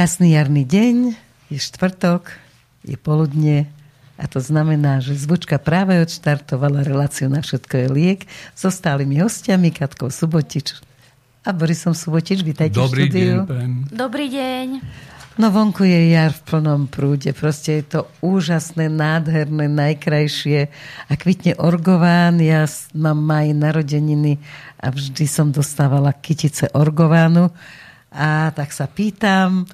Krásny jarný deň, je štvrtok, je poludne a to znamená, že zvučka práve odštartovala reláciu na všetko je liek so stálymi hostiami Katkou Subotič a Borisom Subotič. Vítajte Dobrý v štúdiu. deň, Dobrý deň. No vonku je jar v plnom prúde. Proste je to úžasné, nádherné, najkrajšie. A kvitne orgován. Ja mám maj narodeniny a vždy som dostávala kytice orgovánu. A tak sa pýtam,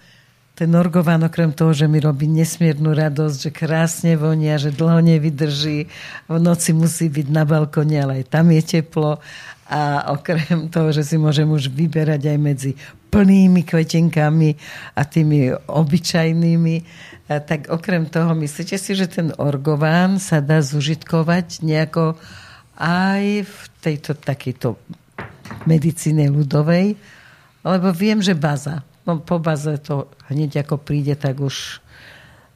ten orgován okrem toho, že mi robí nesmiernu radosť, že krásne vonia, že dlho nevydrží, v noci musí byť na balkone, ale aj tam je teplo. A okrem toho, že si môžem už vyberať aj medzi plnými kvetinkami a tými obyčajnými, tak okrem toho, myslíte si, že ten orgován sa dá zužitkovať nejako aj v tejto takejto medicíne ľudovej? Lebo viem, že baza. No, po baze to hneď ako príde, tak už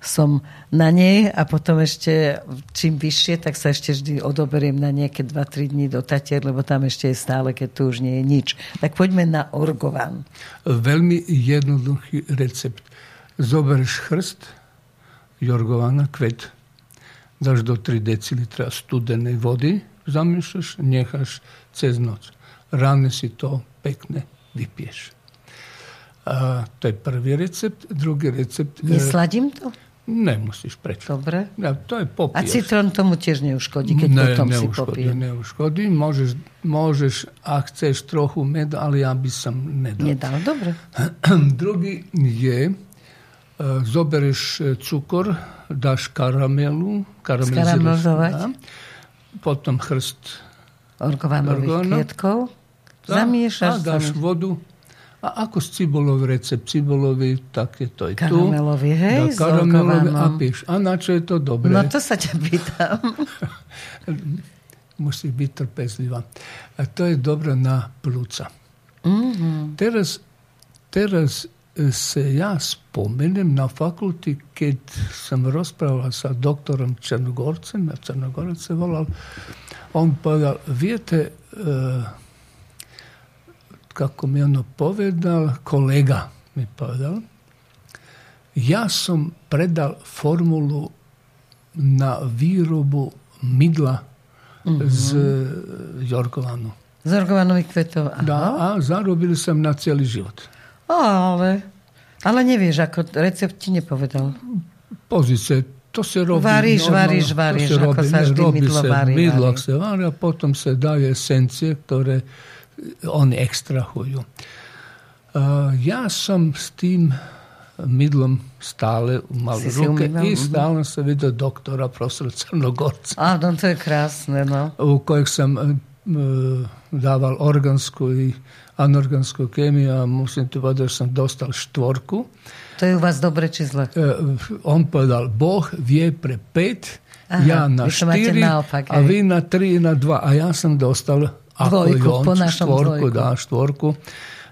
som na nej a potom ešte čím vyššie, tak sa ešte vždy odoberiem na nejaké 2-3 dní do Tatier, lebo tam ešte je stále, keď tu už nie je nič. Tak poďme na orgovan. Veľmi jednoduchý recept. Zoberieš chrst jorgovana, kvet, daš do 3 decilitra studenej vody, zamiešaš, necháš cez noc. Ráne si to pekne vypiješ. A to je prvý recept. Druhý recept... e, Nesladím to? nemusíš prečo. Dobre. Ja, to je A popiješ. citrón tomu tiež neuškodí, keď potom si neuškodí, popije. neuškodí. Môžeš, môžeš, ak chceš trochu med, ale ja by som nedal. Nedal, dobre. Druhý je, e, zobereš e, cukor, dáš karamelu, karamelizuješ, dá, potom chrst, Orgovanových Organo. kvietkov. Zamiešaš. a dáš vodu. A ako z cibulový recept, cibulový, tak je to aj tu. Karamelový, hej, Dá s karamelový a píš. A na čo je to dobré? No to sa ťa pýtam. musí byť trpezlivá. A to je dobré na plúca. Mhm. Teraz, teraz e, se ja spomenem na fakulti, keď som rozprával sa doktorom Črnogorcem, a Črnogorec se volal, on povedal, viete, e, kako mi ono povedal, kolega mi povedal, ja som predal formulu na výrobu mydla z Jorkovanu. Z orgovanových kvetov. Aha. Da, a zarobil som na celý život. O, ale, ale nevieš, ako recept ti nepovedal. Pozice, to se varíš, to varíš, se ako sa vždy mydlo varí, Mydlo se varí a potom se daje esencije, ktoré oni ekstrahujú. Uh, ja som s tým mydlom stále mal Si si ruke umýval, i mhm. stále som videl doktora profesora Crnogorca. Áno, to je krásne, no. u kojeg sam e, dával organsku i anorgansku kemiju, a musím ti povedať, že som dostal štvorku. To je u vás dobre či zle? E, on povedal, Boh vie pre pet, Aha, ja na vy to máte štyri, naopak, a hej. vy na tri, na dva. A ja som dostal ako Dvojku, po našom štvorku, dvojku. dá, štvorku.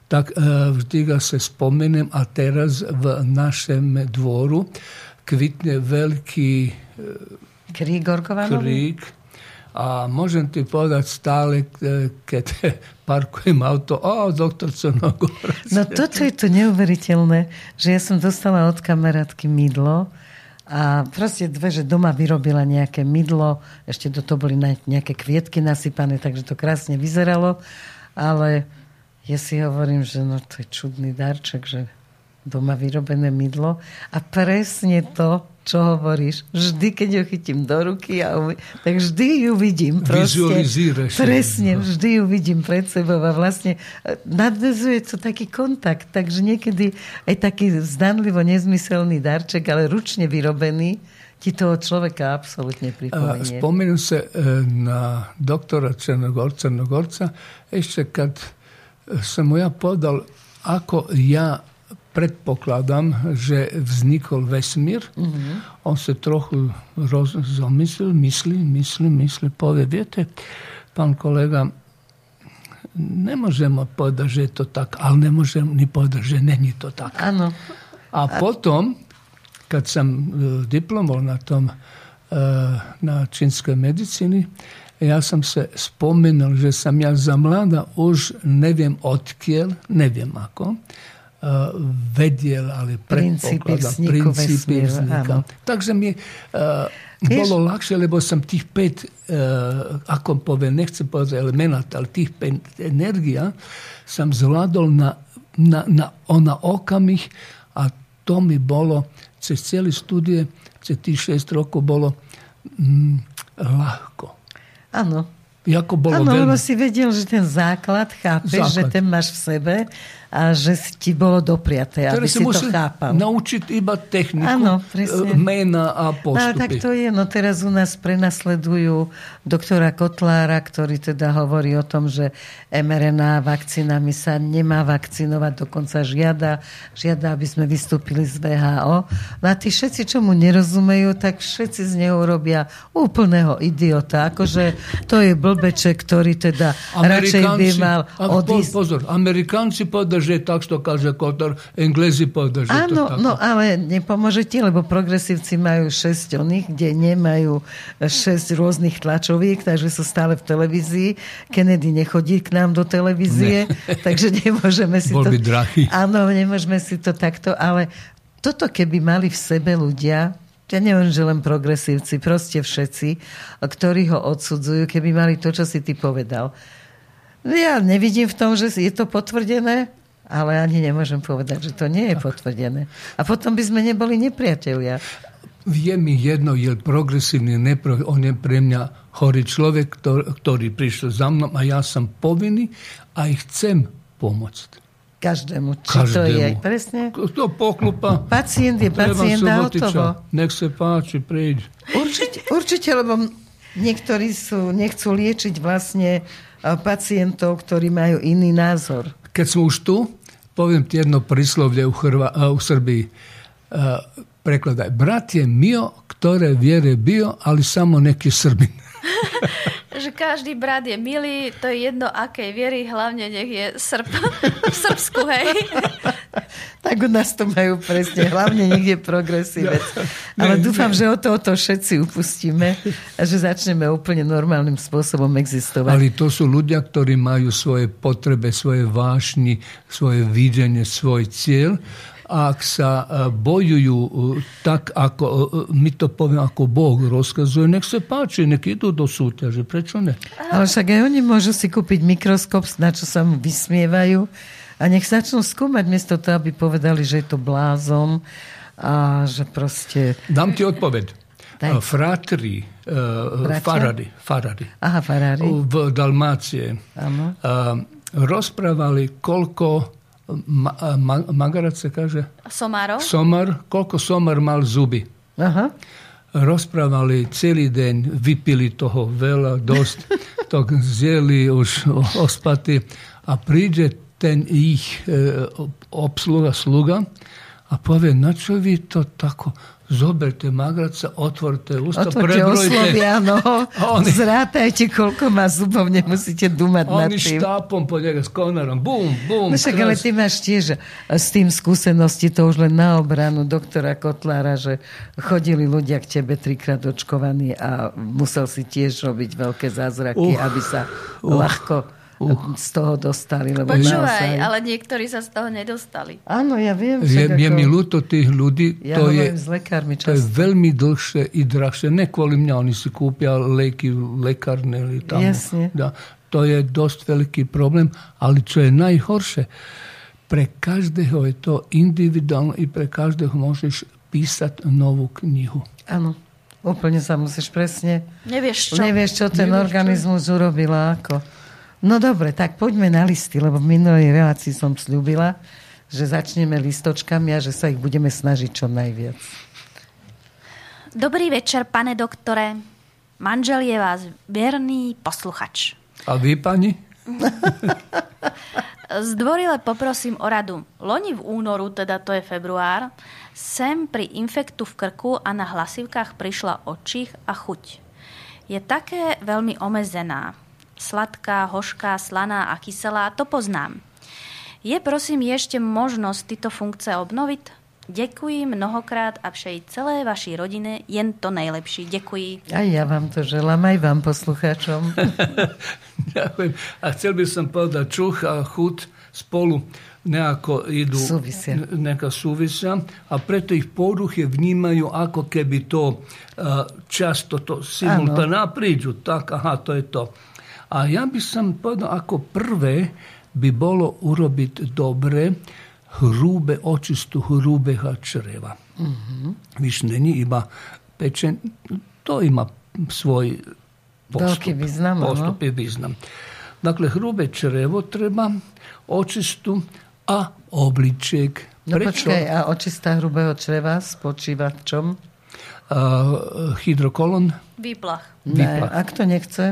Tak e, vždy ga se spomenem, a teraz v našem dvoru kvitne veľký Krík orgovanový? krík a môžem ti povedať stále, e, keď parkujem auto, o, doktor Crnogorec. No toto je to neuveriteľné, že ja som dostala od kamarátky mydlo a proste dve, že doma vyrobila nejaké mydlo, ešte do toho boli nejaké kvietky nasypané, takže to krásne vyzeralo, ale ja si hovorím, že no to je čudný darček, že doma vyrobené mydlo. A presne to, čo hovoríš. Vždy, keď ju chytím do ruky, a uvi- tak vždy ju vidím. Proste, Vizualizuješ. presne, vždy ju vidím pred sebou a vlastne e, nadvezuje to taký kontakt, takže niekedy aj taký zdanlivo nezmyselný darček, ale ručne vyrobený, ti toho človeka absolútne pripomenie. Spomenem se e, na doktora Črnogorca, Črnogorca, ešte kad e, som mu ja podal, ako ja predpokladam, že vznikol vesmír, on se trochu roz, zamislil, myslí, myslí, myslí, povie, viete, pán kolega, ne možemo povedať, že je to tak, ale ne možemo ni povedať, že není to tak. Áno. A potom, kad sam e, diplomal na tom e, na čínskoj medicini, ja sam se spomenul, že sam ja za mlada už ne viem odkiel, ne viem ako, vedel, ale princípy vzniku princípy vznika. Takže mi uh, bolo ľahšie, lebo som tých 5, uh, ako poviem, nechcem povedať elemenát, ale tých 5 energia som zvládol na, na, na, na okamih a to mi bolo cez celé studie, cez tých 6 rokov bolo mm, ľahko. Áno. Jako bolo Áno, lebo si vedel, že ten základ, chápeš, základ. že ten máš v sebe a že ti bolo dopriaté, aby si, si to chápal. naučiť iba techniku, ano, mena a postupy. No, tak to je. No teraz u nás prenasledujú doktora Kotlára, ktorý teda hovorí o tom, že mRNA vakcínami sa nemá vakcinovať, dokonca žiada, žiada, aby sme vystúpili z VHO. No a tí všetci, čo mu nerozumejú, tak všetci z neho robia úplného idiota. Akože to je blbeček, ktorý teda radšej by mal odísť. Pozor, Amerikanci povedali, že tak, što kaže Kotor, Englezi povedal, že Áno, to tak. no ale nepomôže ti, lebo progresívci majú 6 oných, kde nemajú 6 rôznych tlačoviek, takže sú stále v televízii. Kennedy nechodí k nám do televízie, ne. takže nemôžeme si Bol to... by drahý. Áno, nemôžeme si to takto, ale toto keby mali v sebe ľudia, ja neviem, že len progresívci, proste všetci, ktorí ho odsudzujú, keby mali to, čo si ty povedal. Ja nevidím v tom, že je to potvrdené ale ani nemôžem povedať, že to nie je potvrdené. A potom by sme neboli nepriatelia. Je mi jedno, je progresívny, nepro, on je pre mňa chorý človek, ktorý, prišiel za mnou a ja som povinný a ich chcem pomôcť. Každému. Či Každému. to je? Presne. To poklupa. Pacient je pacient a hotovo. Nech sa páči, príď. Určite, určite, lebo niektorí sú, nechcú liečiť vlastne pacientov, ktorí majú iný názor. Keď sme už tu, poviem ti jedno príslovie u, Hrva, u Srbiji. Uh, prekladaj. Brat je mio, ktoré viere bio, ali samo neki Srbin. že každý brat je milý, to je jedno akej viery, hlavne nech je Srb, v Srbsku, hej. Tak u nás to majú presne, hlavne je progresívec. Ale ne, dúfam, ne. že o to, o to všetci upustíme a že začneme úplne normálnym spôsobom existovať. Ale to sú ľudia, ktorí majú svoje potrebe, svoje vášni, svoje videnie, svoj cieľ ak sa e, bojujú e, tak, ako e, my to poviem, ako Boh rozkazuje, nech sa páči, nech idú do súťaže. Prečo ne? Ale však aj oni môžu si kúpiť mikroskop, na čo sa mu vysmievajú a nech začnú skúmať miesto toho, aby povedali, že je to blázon a že proste... Dám ti odpoveď. Daj. Fratri, uh, Farady, Farady Aha, Farady. v Dalmácie uh, rozprávali, koľko ma, ma, Magarat se kaže? Somaro. Somar, koľko Somar mal zuby. Aha. Rozprávali celý deň, vypili toho veľa, dosť, to zjeli už ospaty a príde ten ich e, obsluha, sluga a povie, na čo vy to tako zoberte magraca, otvorte ústa, Otvorte prebrojte. oslovia, no. Oni, Zrátajte, koľko má zubov, nemusíte dumať nad tým. Oni štápom po nejak s konarom, bum, bum. No však, ale ty máš tiež s tým skúsenosti, to už len na obranu doktora Kotlára, že chodili ľudia k tebe trikrát očkovaní a musel si tiež robiť veľké zázraky, uh, aby sa uh, ľahko uh. z toho dostali. Lebo Počúvaj, naozaj... ale niektorí sa z toho nedostali. Áno, ja viem. Je, ako... je mi ľúto tých ľudí. Ja to, je, s lekármi často. to je veľmi dlhšie i drahšie. Ne kvôli mňa, oni si kúpia leky v lekárne. Tam. Jasne. Da, to je dosť veľký problém, ale čo je najhoršie, pre každého je to individuálne i pre každého môžeš písať novú knihu. Áno. Úplne sa musíš presne... Nevieš čo. Nevieš, čo ten Nevieš organizmus čo? urobila. Ako. No dobre, tak poďme na listy, lebo v minulej relácii som slúbila, že začneme listočkami a že sa ich budeme snažiť čo najviac. Dobrý večer, pane doktore. Manžel je vás verný posluchač. A vy, pani? Zdvorile poprosím o radu. Loni v únoru, teda to je február, sem pri infektu v krku a na hlasivkách prišla očích a chuť. Je také veľmi omezená sladká, hošká, slaná a kyselá, to poznám. Je prosím ešte možnosť tyto funkce obnoviť? Ďakujem mnohokrát a všej celé vašej rodine jen to najlepší. Ďakujem. A ja vám to želám, aj vám poslucháčom. Ďakujem. A chcel by som povedať, čuch a chut spolu nejako idú, Súvisia. neka súvisia a preto ich poruchy vnímajú ako keby to uh, často to simultáne prídu. Tak, aha, to je to. A ja by som povedal, ako prvé by bolo urobiť dobre hrúbe očistu hrúbeho čreva. Mm-hmm. Víš, není iba pečen, to ima svoj postup. Veľký význam. Postup je význam. Dakle, hrube črevo treba, očistu, a obliček. No Prečo? počkaj, a očistá hrubého čreva spočíva v čom? Uh, hydrokolon. Výplach. Ne, Výplach. ak to nechce,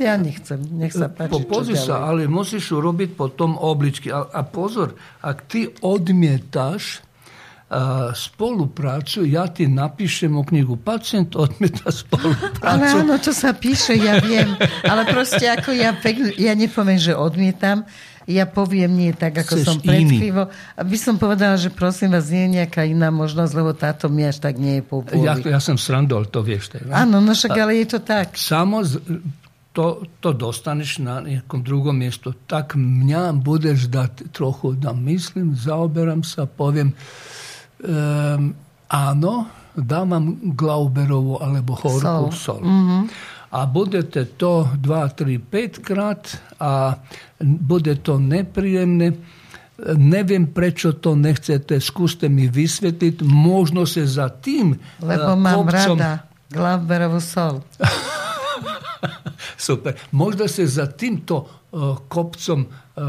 ja nechcem. Nech sa páči, Po, pozri sa, ale musíš urobiť potom obličky. A, a pozor, ak ty odmietaš uh, spoluprácu, ja ti napíšem o knjigu. Pacient odmieta Ale spoluprácu. áno, to sa píše, ja viem. Ale proste ako ja, pekne, ja nepoviem, že odmietam, ja poviem nie tak, ako Chceš som pred chvíľou. Aby som povedala, že prosím vás, nie je nejaká iná možnosť, lebo táto mi až tak nie je po Ja, ja som srandol, to vieš. Ne? Áno, no však ale je to tak. Samo z, to, to dostaneš na nekom drugom mjestu. Tak mňa budeš dať trochu da myslím, zaoberam sa, poviem um, áno, dávam Glauberovu alebo horkú sol. A budete to 2, 3, 5 krát a bude to nepríjemné. Neviem, prečo to nechcete, skúste mi vysvetliť. Možno sa za tým Lebo eh, mám kopcom- rada Glauberovú sol. Super. Možda se za tim to uh, kopcom, uh,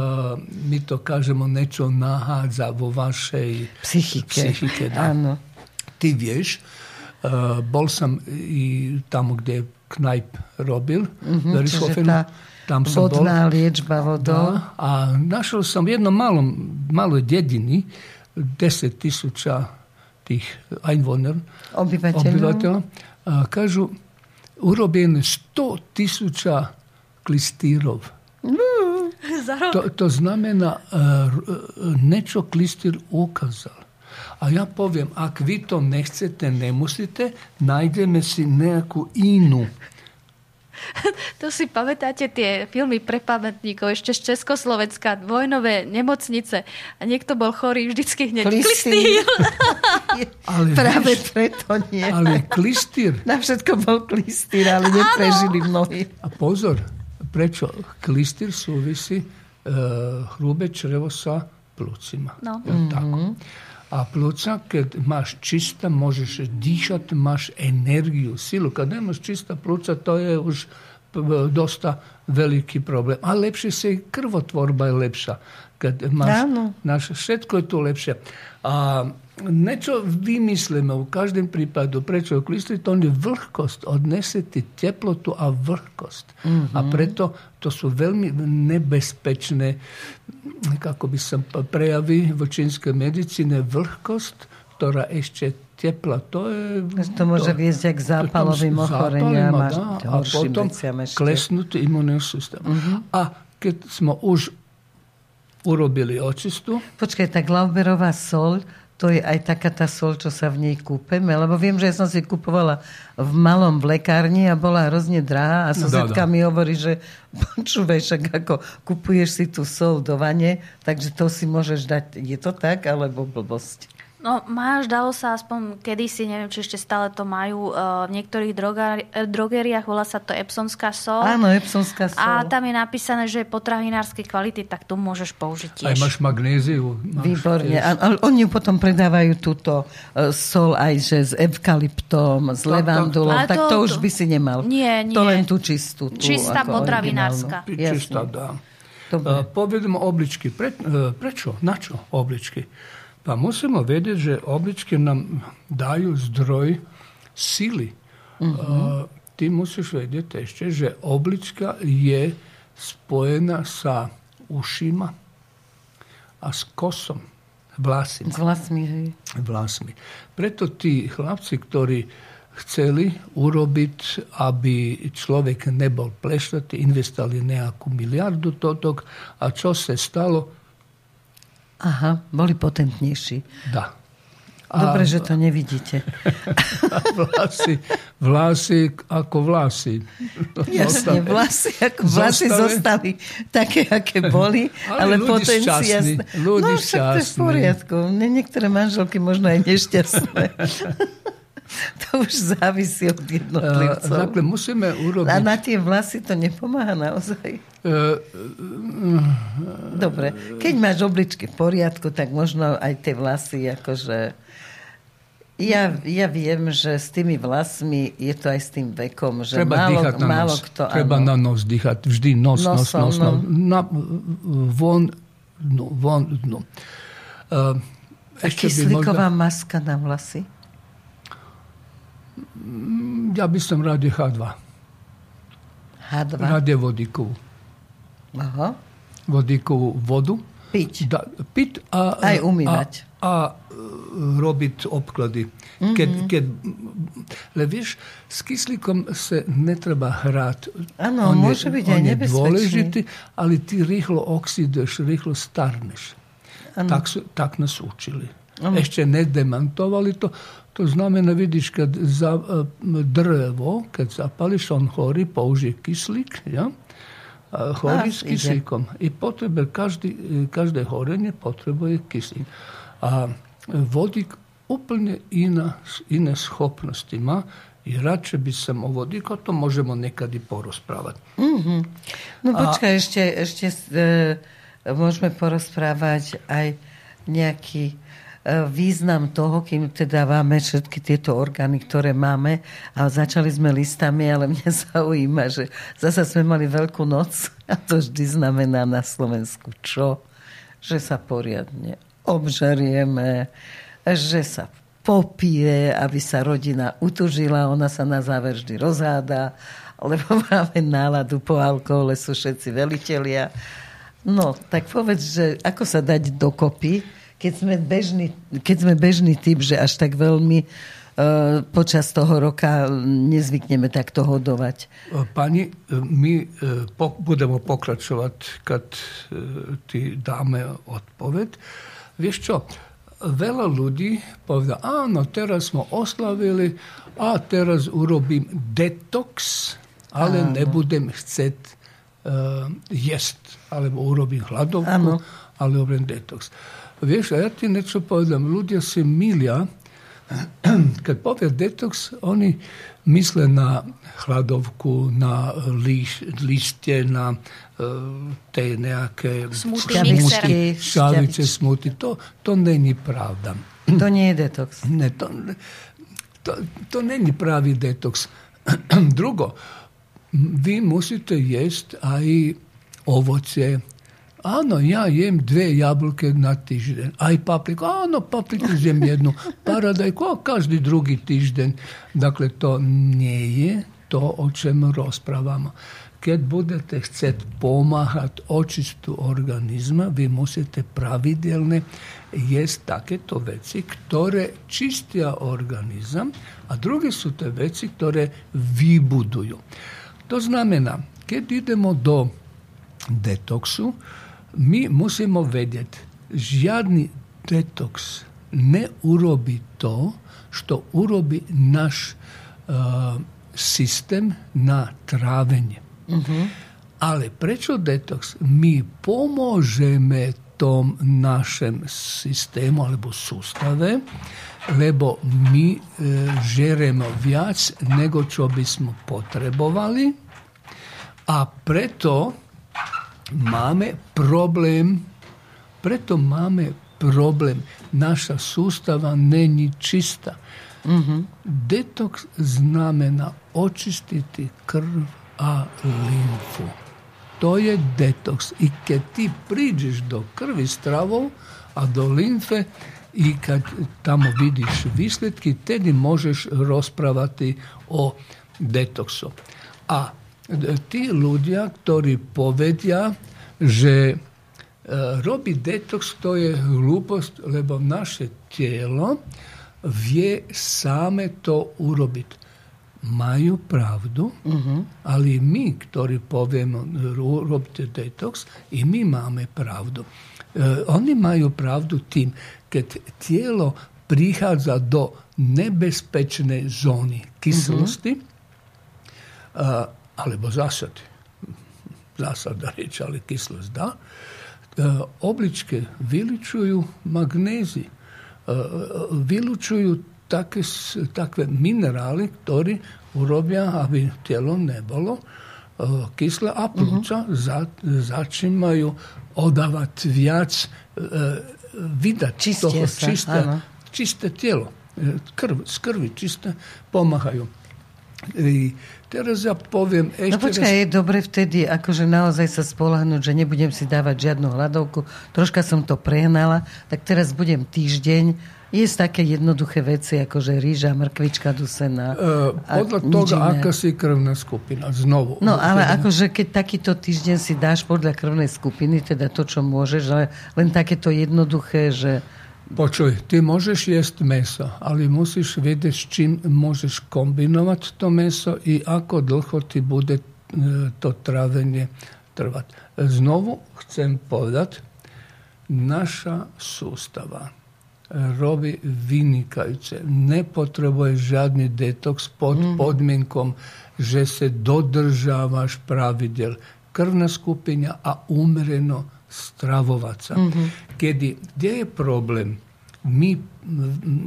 mi to kažemo, nečo nahadza vo vašej psihike. psihike da. Ano. Ti vješ, uh, bol sam i tamo gdje je Knajp robil, mm -hmm, tam sam vodna bol. liječba vodo. Da, A našao sam u jednom malom, maloj djedini deset tisuća tih Einwohner, obivatelja, obyvatelja. A, kažu, urobljen sto tisuća klistirov. To, to znamena e, e, nečo klistir ukazal. A ja povem, ak vi to ne chcete, ne musite, najdeme si nejakú inu To si pamätáte tie filmy pre pamätníkov ešte z Československa, vojnové nemocnice a niekto bol chorý vždycky hneď Klistýr. Ale Práve vieš, preto nie. ale klistýr. Na všetko bol klistýr, ale neprežili mnohí. A pozor, prečo? Klistýr súvisí uh, hrubé črevo sa plúcima. No. Ja, tako. A pluca kad imaš čista, možeš dišati, imaš energiju, silu. Kad nemaš čista pluca, to je už dosta veliki problem. A lepše se i krvotvorba je lepša. Kad imaš, naš, šetko je tu lepše. A, niečo vymyslíme v každém prípadu. Prečo? To je vlhkosť. Odnese ti teplotu a vlhkosť. A preto to sú veľmi nebezpečné kako by som prejavy v čínskej medicíne vlhkosť, ktorá ešte tepla. To je... To môže viesť aj k zápalovým ochoreniam a dá, a potom klesnutý imunný systém. A keď sme už urobili očistu, Počkaj, tá Glauberová sol, to je aj taká tá sol, čo sa v nej kúpeme, lebo viem, že ja som si kupovala v malom v lekárni a bola hrozne drahá a susedka dá. mi hovorí, že počúvaj, však ako kupuješ si tú sol do vane, takže to si môžeš dať, je to tak, alebo blbosť? No máš, dalo sa aspoň kedysi, neviem, či ešte stále to majú uh, v niektorých drogari- eh, drogeriách, volá sa to Epsonská sol. Áno, Epsonská sol. A tam je napísané, že je potravinárskej kvality, tak tu môžeš použiť aj tiež. máš magnéziu. Máš Výborne. tiež. A, oni potom predávajú túto e, sol aj že s eukalyptom, s Tak, levandulom, tak. To- to už by si nemal. Nie, To nie. len tú čistú. Tú, Čistá ako potravinárska. Čistá, dá. Dobre. Uh, povedemo obličky. Pre, uh, prečo? Na čo obličky? Pa musimo vedieť, že obličky nám dajú zdroj sily. Uh, ty musíš vedieť ešte, že oblička je spojená sa ušima a s kosom, vlasima S vlasmi, hej. vlasmi. Preto tí chlapci, ktorí chceli urobiť, aby človek nebol plešatý, investovali nejakú miliardu totok a čo sa stalo? Aha, boli potentnejší. Da. A, Dobre, že to nevidíte. A vlasy, vlasy ako vlasy. Jasne, vlasy ako vlasy zostali také, aké boli, ale, ale potenciálne. Ľudí no, však to je v poriadku. Niektoré manželky možno aj nešťastné. to už závisí od jednotlivcov. Uh, musíme urobiť... A na tie vlasy to nepomáha naozaj? Uh, Dobre, keď máš obličky v poriadku, tak možno aj tie vlasy akože... Ja, ja viem, že s tými vlasmi je to aj s tým vekom, že Treba málo, na málo nos. kto... Treba áno. na nos dýchať. Vždy nos, nos, Nosom, nos. no. nos. Na, von, no, von, no. Uh, A kyslíková maska na vlasy? Ja by som radil H2. H2? Radil vodíkovú. Aha. Vodíkovú vodu. Piť. Da, piť a, Aj umývať. A, a robiť obklady. Mm-hmm. Keď, keď, le vieš, s kyslíkom sa netreba hrať. Áno, môže byť aj nebezpečný. dôležitý, ale ty rýchlo oxiduješ, rýchlo starneš. Tak, tak nás učili. Ano. Ešte nedemantovali to. To znamená, vidíš, keď za, drvo, keď zapališ, on horí, použije kyslík, ja? A horí s kyslíkom. I potrebe, každý, každé horenie potrebuje kyslík. A vodík úplne iná, iné schopnosti má i radšej by som o vodíku, to môžeme nekady porozprávať. Mm-hmm. No počkaj, a... ešte, ešte e, môžeme porozprávať aj nejaký význam toho, kým teda máme všetky tieto orgány, ktoré máme a začali sme listami, ale mňa zaujíma, že zase sme mali veľkú noc a to vždy znamená na Slovensku čo? Že sa poriadne obžarieme, že sa popije, aby sa rodina utužila, ona sa na záver vždy rozháda, lebo máme náladu po alkohole, sú všetci velitelia. No, tak povedz, že ako sa dať dokopy, keď sme bežný, keď sme bežný typ, že až tak veľmi uh, počas toho roka nezvykneme takto hodovať. Pani, my uh, po, budeme pokračovať, uh, ti dáme odpoveď. Vieš čo, veľa ľudí povedal, áno, teraz sme oslavili a teraz urobím detox, ale áno. nebudem chcieť uh, jesť, alebo urobím hladovku, áno. ale urobím detox. Veš, a ja ti nešto povedam, ljudje se milja, kad pove detoks, oni misle na hladovku, na liš, lišće, na e, te nekakve smuti, šalice, smuti. To, to neni pravda. To nije detoks. Ne, to, to, to ne ni pravi detoks. Drugo, vi musite jesti a i ovoce Ano, ja jem dve jablke na tižden. Aj i papriku. Ano, papriku jem jednu. Paradaj, ko každi drugi tižden. Dakle, to nije to o čemu raspravamo. Kad budete hcet pomahat očistu organizma, vi musite pravidelne jest take to veci, ktore čistija organizam, a druge su te veci, ktore vibuduju. To znamena, kad idemo do detoksu, mi musimo vedjeti, žjadni detoks ne urobi to što urobi naš uh, sistem na travenje. Uh-huh. Ali prečo detoks mi pomožeme tom našem sistemu alebo sustave, lebo mi e, žeremo viac nego čo bismo potrebovali a preto mame problem, preto mame problem. Naša sustava ne ni čista. Mm -hmm. Detoks znamena očistiti krv, a limfu. To je detoks. I kad ti priđeš do krvi stravov, a do limfe, i kad tamo vidiš visletki, tedi možeš raspravati o detoksu. A E, ti ľudia, ktorí povedia, že e, robi detox to je glupost lebo naše tijelo vie same to urobiť. Maju pravdu, uh-huh. ali mi, ktorí poviemo robite detoks, i mi máme pravdu. E, oni majú pravdu tim, kad tijelo prihaza do nebezpečne zóny kislosti, uh-huh alebo zasad, zasad da reći, ali kislost da, e, obličke viličuju magnezi, e, viličuju takve, takve minerali ktori urobja, aby telo nebolo e, kisle, a pluća uh -huh. za, začimaju odavat vjac vida čiste, čiste, čiste, tijelo. Krv, s čiste pomahaju. Teraz ja poviem ešte... No počkaj, raz... je dobre vtedy akože naozaj sa spolahnúť, že nebudem si dávať žiadnu hľadovku. Troška som to prehnala, tak teraz budem týždeň je také jednoduché veci, ako že rýža, mrkvička, dusená. E, podľa toho, aká si krvná skupina. Znovu. No ale teda... akože keď takýto týždeň si dáš podľa krvnej skupiny, teda to, čo môžeš, ale len takéto jednoduché, že... Počuj, ti možeš jesti meso, ali musiš vidjeti s čim možeš kombinovati to meso i ako dlho ti bude e, to travenje trvati. Znovu chcem povedat, naša sustava robi vinikajuce, ne potrebuje žadni detoks pod mm. podmienkom, že se dodržavaš pravidel. Krvna skupinja, a umreno stravovať sa. Mm-hmm. Kedy, kde je problém? My,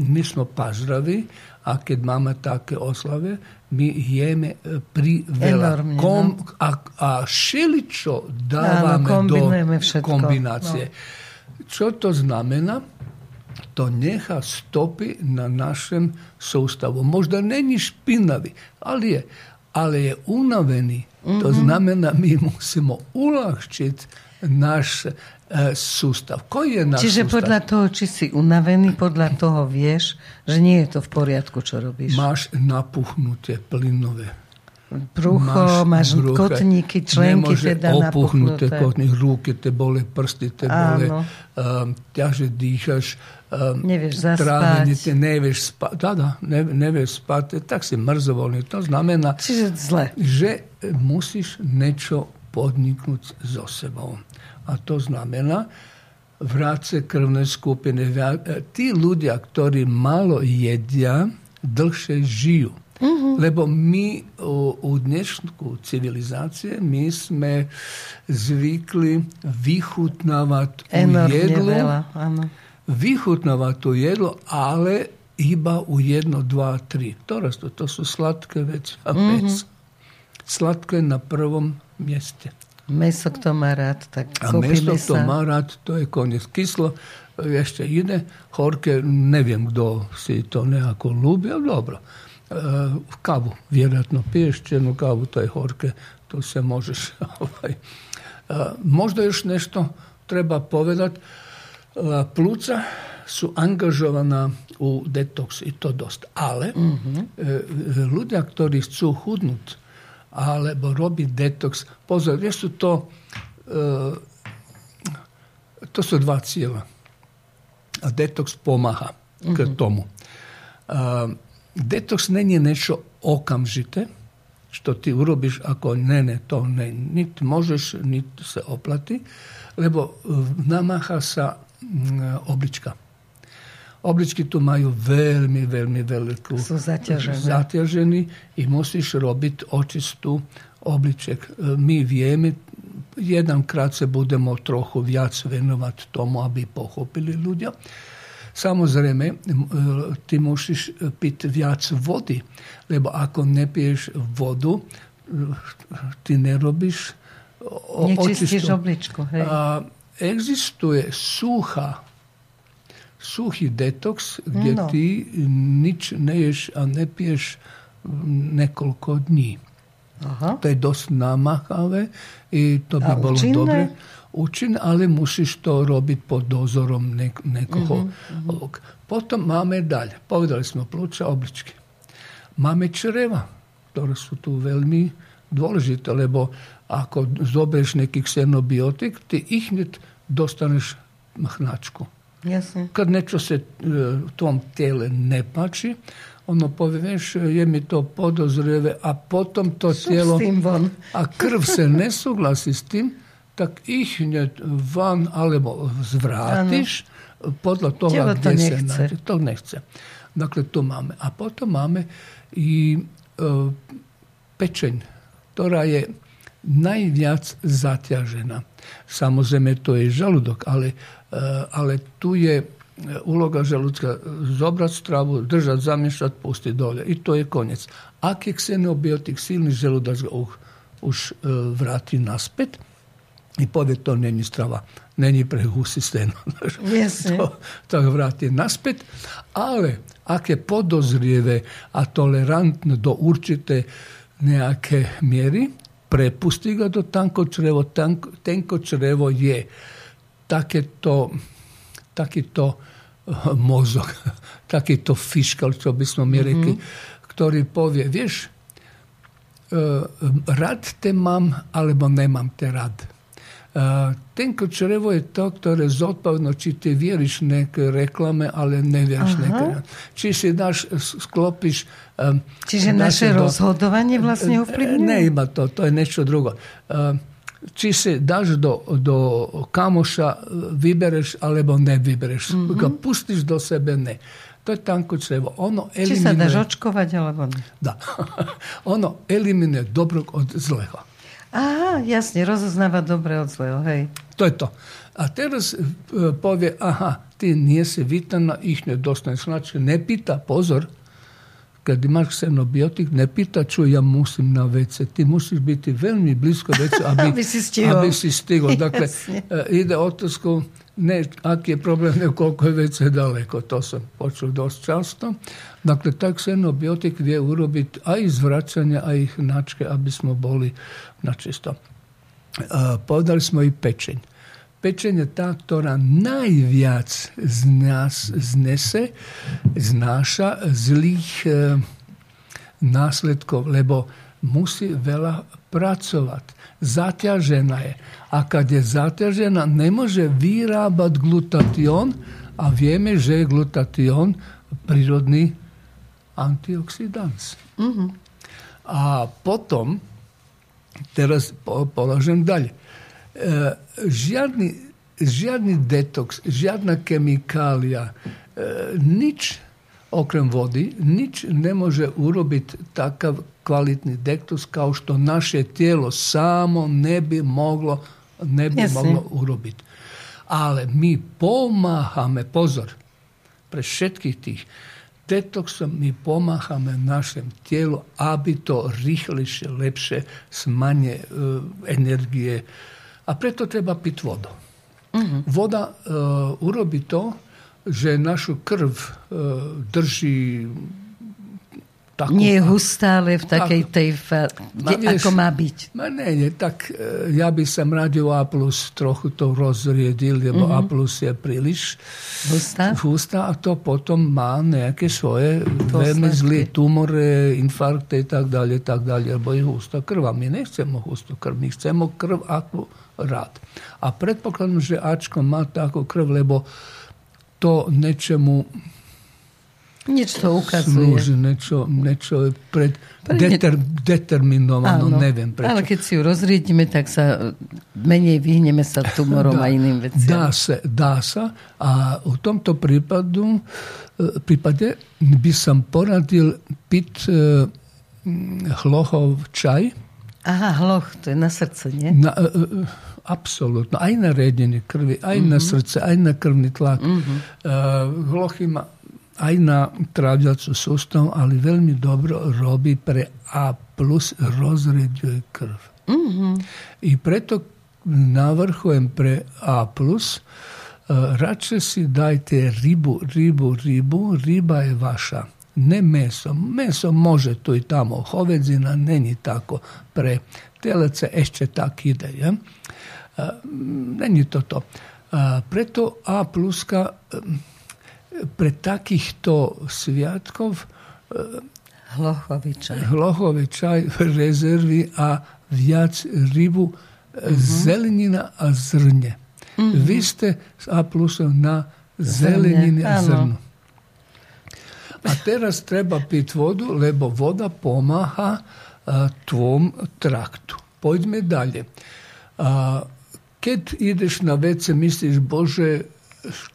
my sme pažraví a keď máme také oslave, my jeme e, pri veľa. Enormne, kom, no. a, a šeličo dávame Áno, do kombinácie. No. Čo to znamená? to nechá stopy na našem sústavu. Možda není špinavý, ale je, ale je unavený. Mm-hmm. To znamená, my musíme uľahčiť náš e, sústav. Koji je náš Čiže sústav? podľa toho, či si unavený, podľa toho vieš, že nie je to v poriadku, čo robíš. Máš napuchnuté plynové Brucho, máš, máš kotníky, členky teda opuchnuté kotníky, ruky te bole, prsty te bole, um, ťaže dýchaš, um, nevieš. Te nevieš spať, da, da, ne, nevieš spať, tak si mrzovolný. To znamená, Čiže zle. že musíš niečo podniknúť so sebou. a to znamena vrace krvne skupine. Ti ljudi aktori malo jedja, drže žiju. Mm -hmm. Lebo mi u, u civilizacije mi sme zvikli vihutnavat u jedlu. Vihutnavat u jedlo, ale iba u jedno, dva, tri. To, rastu, to su slatke već, a mm -hmm. Slatko je na prvom mjeste. Meso, kto má rád, tak A meso, kto má rád, to je koniec. Kyslo, ešte iné, horké, neviem, kto si to nejako ľúbi, ale dobro v kavu. Vjerojatno piješ černu kavu, to je horke, to se možeš... Ovaj. Možda još nešto treba povedati. Pluca su angažovana u detoks i to dosta. Ale mm-hmm. ľudia, ktorí chcú hudnúť alebo robiť detox, pozor, vieš sú to to sú dva cieľa. A detox pomáha mm-hmm. k tomu. Detoks není nešto okamžite, što ti urobiš ako ne, ne, to ne, niti možeš, niti se oplati, lebo e, namaha sa oblička. Obličky tu majú veľmi, veľmi veľkú Sú zaťažené. zaťažení i musíš robiť očistu obliček. E, my vieme, jedankrát se budemo trochu viac venovať tomu, aby pochopili ľudia. Samozrejme, e, ty musíš piť viac vody, lebo ako nepiješ vodu, e, ty nerobíš Nečistíš obličku. Hej. A existuje sucha, suhi detoks gdje no. ti nič ne ješ, a ne piješ nekoliko dnji. Aha. To je dost namahave i to bi bilo dobro. Učin, ali musiš to robiti pod dozorom nek- nekog mm-hmm. Mhm. ovog. Potom mame dalje. Povedali smo pluća, obličke. Mame čreva. To su tu velmi dôležite, lebo ako zobeš neki ksenobiotik, ti ihnet dostaneš mahnačku. Jasne. Kad nečo se e, tom tijele ne pači, ono poveš e, je mi to podozreve, a potom to tijelo... A krv se ne suglasi s tim, tak ih nje van, alebo zvratiš, podla toga Tijelo to se nađe. To ne chce. Dakle, to mame. A potom mame i uh, pečenj, ktorá je najjac zatjažena. Samo zeme to je žaludok, ali, e, ali tu je e, uloga želudska zobrat stravu, držat, zamješat, pusti dolje i to je konec. Ak je ksenobiotik silni, želudac ga uh, už uh, vrati naspet i povije to njeni strava, neni prehusisteno. Yes, to, to vrati naspet, ali ak je podozrijeve, a tolerantno do určite nejake mjeri, prepusti ga do tanko črevo. Tanko, tenko črevo je takéto, takýto eh, mozog, takýto fiškal, čo by sme mi rekli, ktorý povie, vieš, eh, rad te mám, alebo nemám te rad. Tenko črevo je to, ktoré zodpovedno, či ty vieriš neke reklame, ale ne vieriš Aha. neke. Či si daš, sklopiš... Um, Čiže naše do- rozhodovanie vlastne ovplyvňuje? Ne ima to, to je nešto drugo. Uh, či se daš do, do kamoša, vybereš, alebo ne vybereš. Mhm. Ga pustiš do sebe, ne. To je tanko črevo. Ono Či sa eliminuje, očkovať, alebo ne? da. ono eliminuje dobrog od zlého. Aha, jasne, rozoznáva dobre od zlého, hej. To je to. A teraz e, povie, aha, ti nisi vitan na ih ne dostaneš. Znači, ne pita, pozor, kad imaš xenobiotik, ne pita, čuj, ja musim na WC. Ti musiš biti veľmi blisko WC, aby, Aby si stigol. Dakle, e, ide otázku, ne ak je problem ne koliko je već daleko, to sam počeo dosta často. Dakle, taj ksenobiotik gdje urobit a izvraćanje, a i hnačke, a smo boli na čisto. Podali smo i pečenj. Pečenje je najviac z nas znese, znaša zlih e, nasledkov, následkov, lebo musí veľa pracovať. Zaťažená je. A kad je zaťažená, nemôže vyrábať glutatión a vieme, že je glutatión prírodný antioxidans. A potom, teraz po, položím dalje, e, žiadny, žiadny detox, žiadna chemikália, e, nič okrem vody, nič ne može urobiť takav kvalitni detox kao što naše tijelo samo ne bi moglo, ne bi Jasne. moglo urobiti. Ale mi pomahame, pozor, pre všetkých tých detoksom mi pomáhame našem tijelu, aby to rýchlejšie, lepšie smanje e, energie. A preto treba piť vodu. Voda e, urobi to, že našu krv e, drži tako, Nie hustá, ale v takej Tak. tej, fa- kde, vieš- ako má byť. Ma ne, nie, tak e, ja by som radio A trochu to rozriedil, lebo A plus je príliš Hustá? hustá a to potom má nejaké svoje veľmi zlé tumore, infarkte i tak dalje, tak dalje, lebo je hustá krv. A my nechcemo hustú krv, my chcemo krv ako rád. A predpokladám, že Ačko má takú krv, lebo to nečemu Nič to ukazuje. slúži, niečo, niečo pred, Pre- deter, determinované, neviem prečo. Ale keď si ju rozriedime, tak sa menej vyhneme sa tumorom a iným veciam. Dá sa, dá sa. A v tomto prípadu, e, prípade by som poradil piť e, hlochov čaj. Aha, hloch, to je na srdce, nie? Na, e, absolútno. Aj na riedenie krvi, aj na srdce, aj na krvný tlak. E, Hlochy má aj na tráviacu sústavu, ale veľmi dobro robí pre A+, rozreďuje krv. I preto navrhujem pre A+, e, radšej si dajte rybu, rybu, rybu, ryba je vaša. Ne meso. Meso može tu i tamo. Hovedzina není tako. Pre telece ešte tak ide. Je? E, Není to to. E, Preto A pluska pre takýchto sviatkov Hlochový čaj. hlochové čaj, rezervy a viac rybu, zelenina a zrne. Vy ste s A plusom na zelenine a zrno. A teraz treba piť vodu, lebo voda pomáha a, tvom traktu. Poďme dalje. A, keď ideš na WC, myslíš, Bože,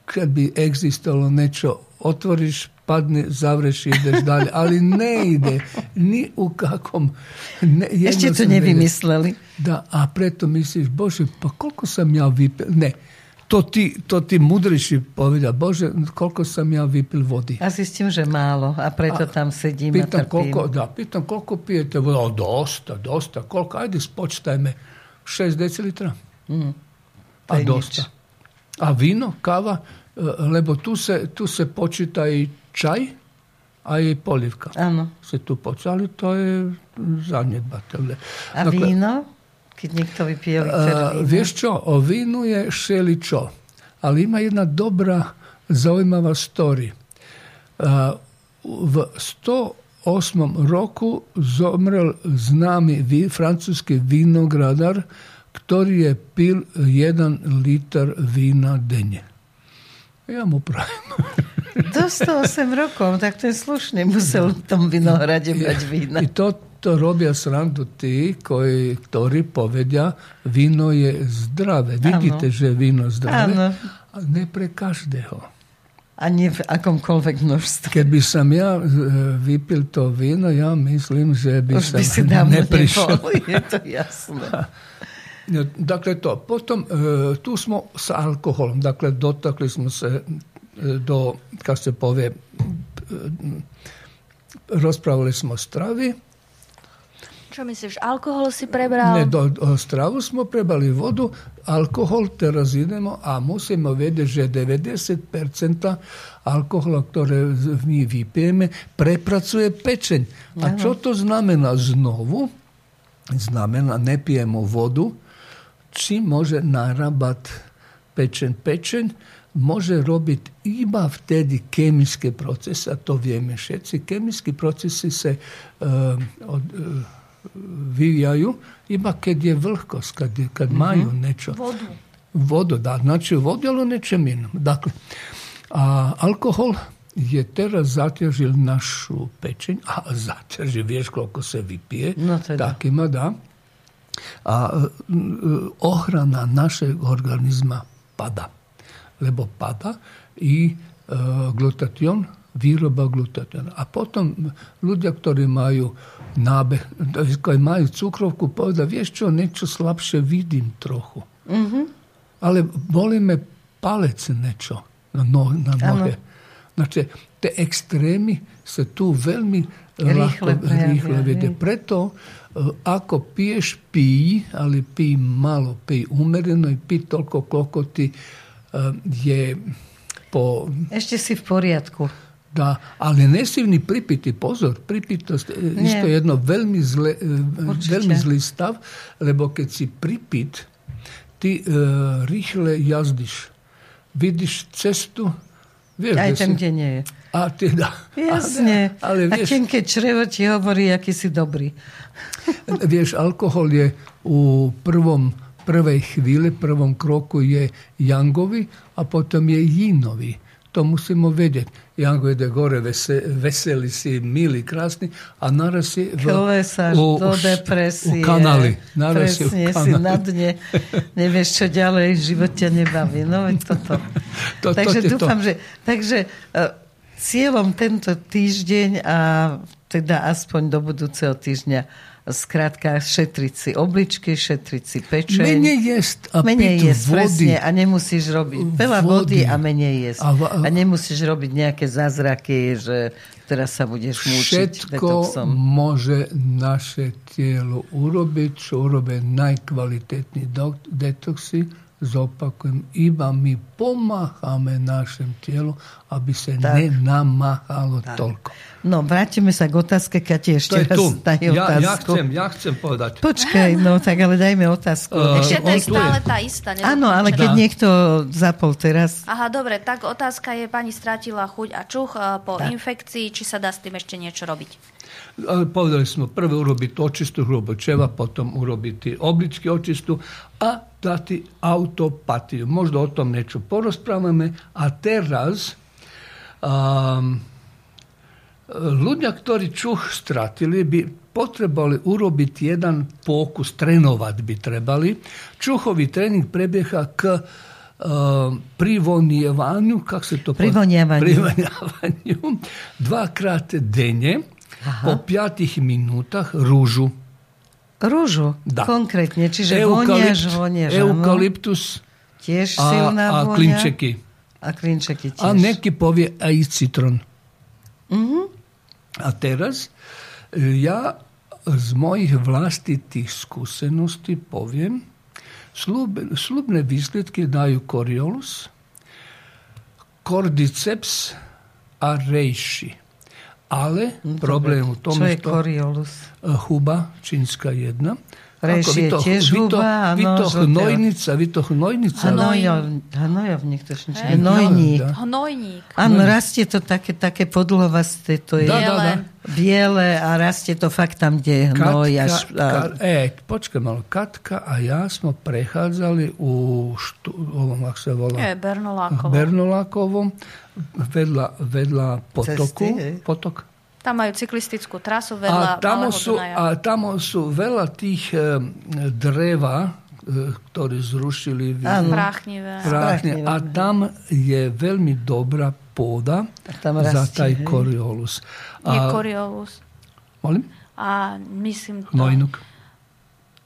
kad bi egzistalo nečo, otvoriš, padne, zavreš i ideš dalje. Ali ne ide ni u kakvom... Ne, Ešte to nevymysleli. Da, a preto misliš, Bože, pa koliko sam ja vipil... Ne, to ti, to ti mudriši povedia, Bože, koľko som ja vypil vody. A zistím, že málo a preto a tam sedím pýtam, a trpím. Koľko, da, pýtam, koľko pijete vody. O, dosta, dosta. Koľko? Ajde, spočtajme. 6 decilitra. Mm, a dosta. Nič. A vino, kava, e, lebo tu se, tu se počita i čaj, a i polivka ano. se tu počita, ali to je zanjedba. A dakle, vino? Kad niktovi pijeli Vješ čo, o vinu je šeličo, ali ima jedna dobra, zaujmava story. A, v 108. roku zomrel znami vi, francuski vinogradar ktorý je pil jeden liter vína denne. Ja mu pravím. Do 108 rokov, tak to je slušne. Musel v tom vinohrade mať vína. I to, to robia srandu tí, koji, ktorí povedia, víno je zdravé. Vidíte, ano. že víno je zdravé, ano. ale ne pre každého. A nie v akomkoľvek množstve. Keby som ja e, vypil to víno, ja myslím, že by Už som by si neprišiel. Nebol, je to jasné. Dakle to. Potom e, tu smo s alkoholom. Dakle, dotakli smo se e, do, kako se pove, raspravili smo stravi, Čo myslíš, alkohol si prebral? Ne, do, do stravu smo prebrali vodu, alkohol teraz idemo, a musimo vedieť, že 90% alkohola, ktoré my vypijeme, prepracuje pečeň. A čo to znamená znovu? Znamená, ne pijemo vodu, čim može narabat pečen pečen, može robiti ima vtedy kemijske procese, a to vrijeme šeci. Kemijski procesi se uh, od, uh, vijaju, ima kad je vlhkost, kad, kad maju mm-hmm. nečo. Vodu. Vodu, da. Znači vodilo nečeminom. Dakle, a alkohol je teraz zatježil našu pečenj, a zatježi, vješ koliko se vipije, no, takima da. A e, ohrana našeg organizma pada. Lebo pada i e, glutation, výroba glutationa. A potom ľudia, ktorí majú nábeh, koji majú cukrovku, poveda, vieš čo, niečo slabšie vidím trochu. Mm-hmm. Ale boli me palec niečo na, no, na nohe. Ano. Znači, te ekstremi se tu veľmi rýchle, ľahko, rýchle vide. Preto, ako piješ, pij, ale pij malo, pij umereno pij toľko, koľko ti je po... Ešte si v poriadku. Da, ali ne si ni pripiti, pozor, pripitost je isto jedno veľmi, zle, veľmi zlý stav, lebo keď si pripit, ty uh, rýchle jazdiš. Vidiš cestu, vieš, Aj tam, si... kde nie je. A teda, Jasne. Ale, ale vieš, a tenké črevo ti hovorí, aký si dobrý. vieš, alkohol je u prvom prvej chvíli, prvom kroku je jangovi, a potom je jinovi. To musimo vedieť. Jango ide gore, vese, veselý si, milý, krásny a naraz si v, Klesáš u, do depresie. U. Naraz Presne si, si na dne. Nevieš, čo ďalej, život ťa nebaví. No toto. to, takže to, dúfam, to. že... Takže uh, cieľom tento týždeň a teda aspoň do budúceho týždňa Skrátka, šetriť si obličky, šetriť si pečeň. Menej jesť a menej jesť, vody. presne, a nemusíš robiť veľa vody, vody a menej jesť. A, a, a nemusíš robiť nejaké zázraky, že teraz sa budeš múčiť Všetko detoxom. môže naše telo urobiť, čo urobí najkvalitetní detoxy, zopakujem, iba my pomáhame našem telu, aby sa nenamáhalo tak. toľko. No, vrátime sa k otázke, Kati, ešte raz daj ja, ja, chcem, ja chcem povedať. Počkaj, no tak ale dajme otázku. Uh, ešte to je stále tá istá. Áno, ale keď niekto zapol teraz. Aha, dobre, tak otázka je, pani strátila chuť a čuch uh, po tak. infekcii, či sa dá s tým ešte niečo robiť? Povedali smo prvo urobiti očistu hrubočeva, potom urobiti oblički očistu, a dati autopatiju. Možda o tom neću poraspravljati, a teraz um, ľudia, ktorí čuh stratili, by potrebali urobiti jedan pokus, trenovať by trebali. Čuhový tréning prebieha k privonjevanju, kako se to Privonjavanju. privonjavanju, dvakrat denje, po pjatih minutah ružu. Rúžu, Da. konkrétne. Čiže voniaš. áno. eukaliptus Tiež a, silná a klinčeky. A klinčeky tiež. A neki povie aj citron. Mhm. A teraz e, ja z mojich vlastitých skúseností poviem, slub, slubné výsledky dajú koriolus, cordyceps a rejši. Ale problém v tom, Čo je to- koriolus? e, huba, čínska jedna. Ako je tiež huba, áno, vyto žltá. hnojnica, vyto hnojnica. Hnojov, hnojovník, to je Hej. hnojník. Hnojník. Áno, rastie to také, také podlovasté, to je Da, da, da. biele a rastie to fakt tam, kde je hnoj. Až, Katka, ka, e, počkaj malo, Katka a ja smo prechádzali u štu, ovom, ako sa volá, Je Bernolákovo. Bernolákovom, vedľa, vedľa potoku. Cesty, potok. Tam majú cyklistickú trasu A vedľa tamo, Malého sú, Dunaja. a tamo sú veľa tých e, dreva, e, ktorí zrušili. Práchnivé. A tam je veľmi dobrá pôda tam za rastie, taj hej. koriolus. Je A, Coriolus. molim? A myslím to... Hnojnuk.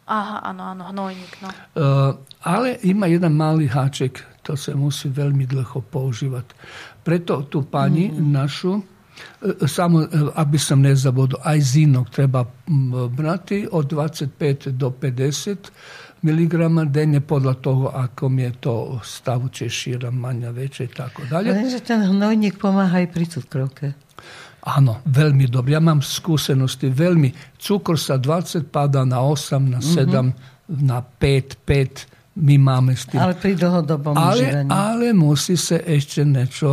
Aha, áno, áno, hnojník, no. Uh, ale ima jedan mali háček, to se musí veľmi dlho používať. Preto tu pani našu, e, samo e, aby som nezabudol, aj zinok treba brati od 25 do 50 mg denne podľa toho, akom je to stavu, či je šíra, manja, veća i tako dalje. Lenže ten hnojník pomáha aj pri cukrovke. Áno, veľmi dobre. Ja mám skúsenosti veľmi. Cukor sa 20 padá na 8, na 7, na 5, 5. My máme s tým. Ale pri dlhodobom ale, užívaní. ale musí sa ešte niečo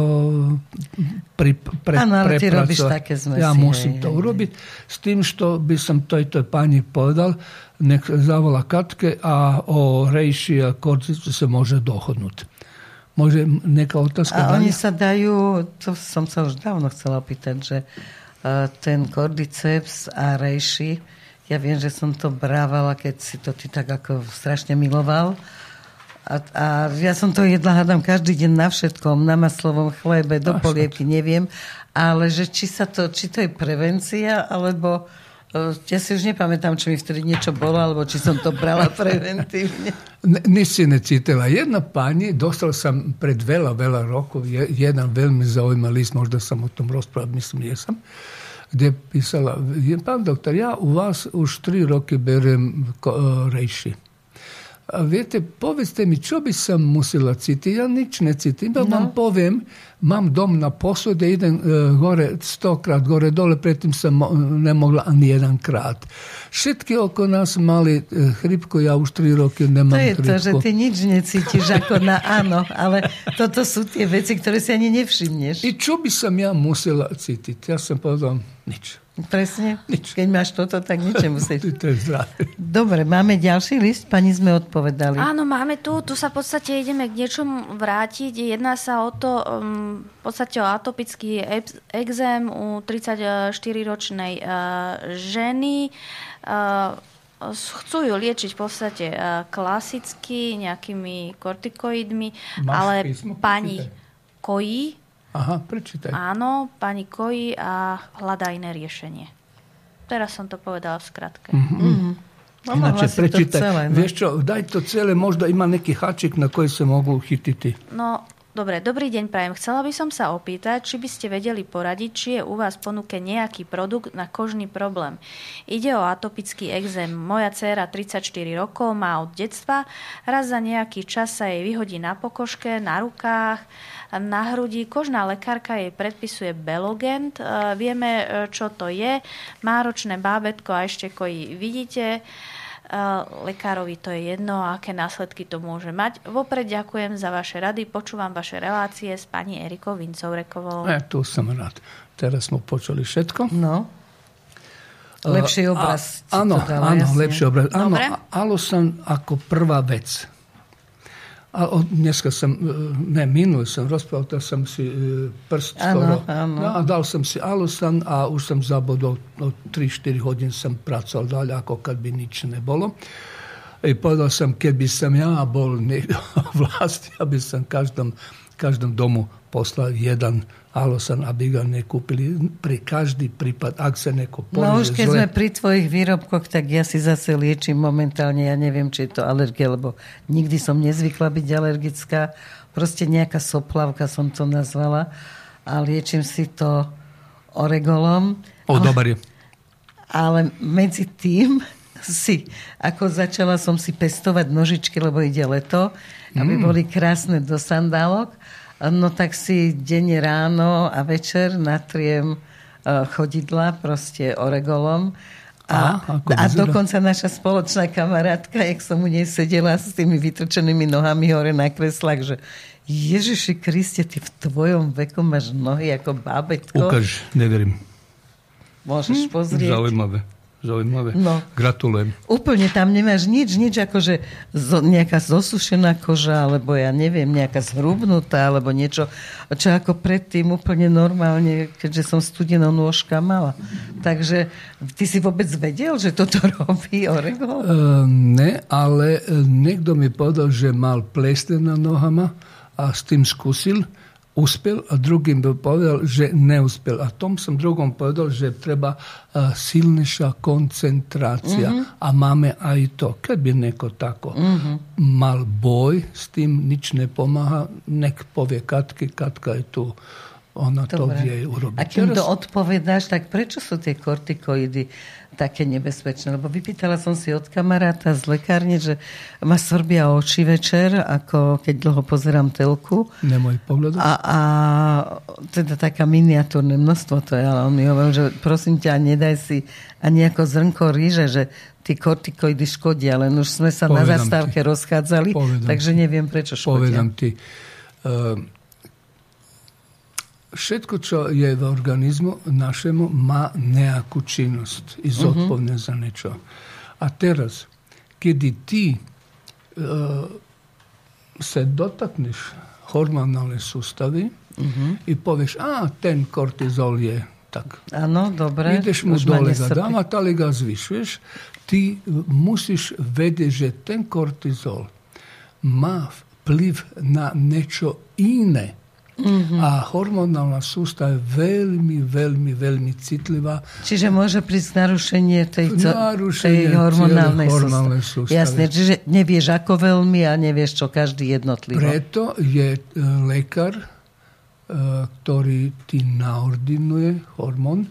pri, pre, Áno, ale ty robíš také zmesi, Ja musím hej, to hej, urobiť. S tým, što by som tejto pani povedal, nek zavolá Katke a o rejši a korcicu sa môže dohodnúť. Môže neka otázka? A oni sa dajú, to som sa už dávno chcela opýtať, že uh, ten kordyceps a rejši, ja viem, že som to brávala, keď si to ty tak ako strašne miloval. A, a ja som to jedla, hádam, každý deň na všetkom, na maslovom chlebe, do polievky, neviem. Ale že či, sa to, či to je prevencia, alebo uh, ja si už nepamätám, či mi vtedy niečo bolo, alebo či som to brala preventívne. Ne, nisi ne citila. Jedna pani, dostal sam pred veľa, veľa rokov, je, jedan veľmi zaujímavý list, možda sam o tom rozprával, mislim jesam, gdje je pisala, "Je, pán doktor, ja u vas už tri roky berem ko, e, rejši. A viete, povedzte mi, čo by som musela cítiť? Ja nič necítim. Ja vám poviem, mám dom na posode, idem e, gore stokrát, gore dole, predtým som mo- nemohla ani jeden krát. Všetky oko nás mali e, chrypku, ja už tri roky To nemám je to, že chrypku. ty nič necítiš ako na áno, ale toto sú tie veci, ktoré si ani nevšimneš. I čo by som ja musela cítiť? Ja som povedal, nič. Presne. Nič. Keď máš toto, tak nič nemusíš. To je zdravé. Dobre, máme ďalší list, pani sme odpovedali. Áno, máme tu, tu sa v podstate ideme k niečomu vrátiť. Jedná sa o to, um, v podstate o atopický ex- exém u 34-ročnej uh, ženy. Uh, chcú ju liečiť v podstate uh, klasicky nejakými kortikoidmi, Máš ale písmo? pani kojí, Aha, prečítaj. áno, pani kojí a hľadá iné riešenie. Teraz som to povedala v skratke. No, mohla Ináče, si to prečítaj. celé, no. Vieš čo, daj to celé, možda ima neki hačik na koji sa mogu chytiť. No, dobre, dobrý deň, prajem. Chcela by som sa opýtať, či by ste vedeli poradiť, či je u vás ponuke nejaký produkt na kožný problém. Ide o atopický exém. Moja dcéra 34 rokov má od detstva. Raz za nejaký čas sa jej vyhodí na pokožke, na rukách, na hrudi. Kožná lekárka jej predpisuje Belogent. E, Vieme, e, čo to je. Máročné bábetko a ešte kojí. Vidíte, lekárovi to je jedno, aké následky to môže mať. Vopred ďakujem za vaše rady, počúvam vaše relácie s pani Erikou Vincovrekovou. E, tu som rád. Teraz sme počuli všetko. No. Lepší A- obraz. áno, dala, áno, jasne. lepší obraz. Áno, Dobre. a- alosan ako prvá vec. a od dneska sam, e, ne, minuli sam raspao da sam si e, prst skoro. Ano. Da, dal sam si alusan, a už sam zabodo, od, 3-4 hodin sam pracal dalje, ako kad bi nič ne bolo. I povedal sam, kad bi sam ja bol vlasti, vlast, ja bi sam každom každom domu poslal jeden alosan, aby ga nekúpili pri každý prípad, ak sa neko No už keď zle. sme pri tvojich výrobkoch, tak ja si zase liečím momentálne, ja neviem, či je to alergia, lebo nikdy som nezvykla byť alergická. Proste nejaká soplavka som to nazvala a liečím si to oregolom. O, dobrý. Ale medzi tým si, ako začala som si pestovať nožičky, lebo ide leto, aby mm. boli krásne do sandálok no tak si deň ráno a večer natriem e, chodidla proste oregolom. A, a, a dokonca naša spoločná kamarátka, jak som u nej sedela s tými vytrčenými nohami hore na kreslách, že Ježiši Kriste, ty v tvojom veku máš nohy ako bábetko. Ukáž, neverím. Môžeš hm? pozrieť. Zaujímavé. Zaujímavé. No. Gratulujem. Úplne tam nemáš nič, nič ako, že zo, nejaká zosušená koža, alebo ja neviem, nejaká zhrubnutá, alebo niečo, čo ako predtým úplne normálne, keďže som studenou nôžka mala. Takže ty si vôbec vedel, že toto robí Oregol? Uh, ne, ale e, niekto mi povedal, že mal plesne na nohama a s tým skúsil uspel, a drugim bi povedal, že ne uspel. A tom sam drugom povedal, že treba uh, silnejša koncentracija. Mm -hmm. A máme aj to. Kad bi neko tako mm -hmm. mal boj s tim, nič ne pomaha, nek povie Katke, Katka je tu ona Dobre. to vie urobiť. A Teraz... to odpovedáš, tak prečo sú tie kortikoidy také nebezpečné? Lebo vypýtala som si od kamaráta z lekárne, že ma sorbia oči večer, ako keď dlho pozerám telku. Nemoj pohľadu. A, a teda taká miniatúrne množstvo to je, ale on mi hovoril, že prosím ťa, nedaj si ani ako zrnko ríže, že tí kortikoidy škodia, len už sme sa Povedam na zastávke ti. rozchádzali, Povedam takže ti. neviem, prečo škodia. Povedam ti. Uh, Šetko čo je v organizmu našemu, má nejakú činnosť i zodpovedne za niečo. A teraz, kedy ti uh, se dotakneš hormonalne sustavi -huh. Mhm. i poveš, a ten kortizol je tak. Ano, dobre. Ideš mu Už dole ga damat, ali ga zvišuješ. Ti musiš vedjeti, že ten kortizol má pliv na nečo iné. Mm-hmm. A hormonálna sústava je veľmi, veľmi, veľmi citlivá. Čiže môže prísť narušenie tej, narušenie tej hormonálnej, hormonálnej sústavy. Jasne, čiže nevieš ako veľmi a nevieš čo každý jednotlivý. Preto je e, lekár, e, ktorý ti naordinuje hormón,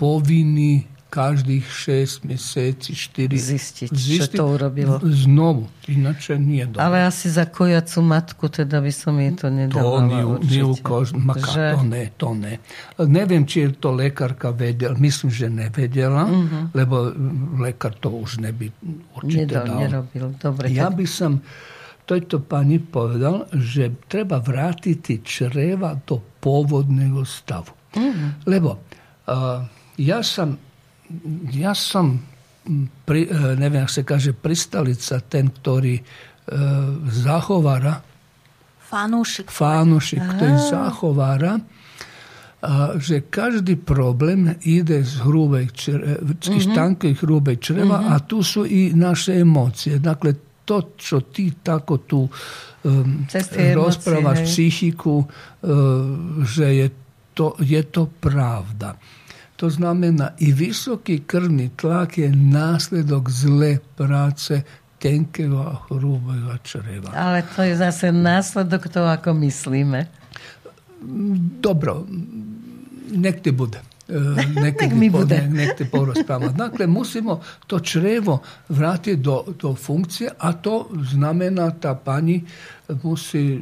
povinný každih šest mjeseci, štiri... Zistiti zistit, što to urobilo. Znovu, inače nije dobro. Ali ja za kojacu matku, te da bi sam mi to ne to nije, Ni u, kožnju. Ma ka, to ne, to ne. Ne vem či je to lekarka vedjela, mislim že ne vedjela, uh -huh. lebo mm, lekar to už ne bi určite ne dao. Ne robil, dobro. Ja bi sam to pani povedal, že treba vratiti čreva do povodnego stavu. Uh -huh. Lebo, uh, ja sam ja som, pri, e, neviem, ak sa kaže, pristalica, ten, ktorý e, zachovára, fanúšik, fanúšik ktorý zachovára, a, že každý problém ide z hrubej mm-hmm. iz tankej hrubej čreva, mm-hmm. a tu sú i naše emócie. Dakle, to, čo ty tako tu um, rozprávaš psychiku, uh, že je to, je to pravda. To znamená, i vysoký krvný tlak je následok zlé práce tenkého a hrubého čreva. Ale to je zase následok toho, ako myslíme. Dobro, nek ti bude. E, nekad nek mi bude. Nek, nek te Dakle, musimo to črevo vratiti do, do funkcije, a to znamena ta pani musi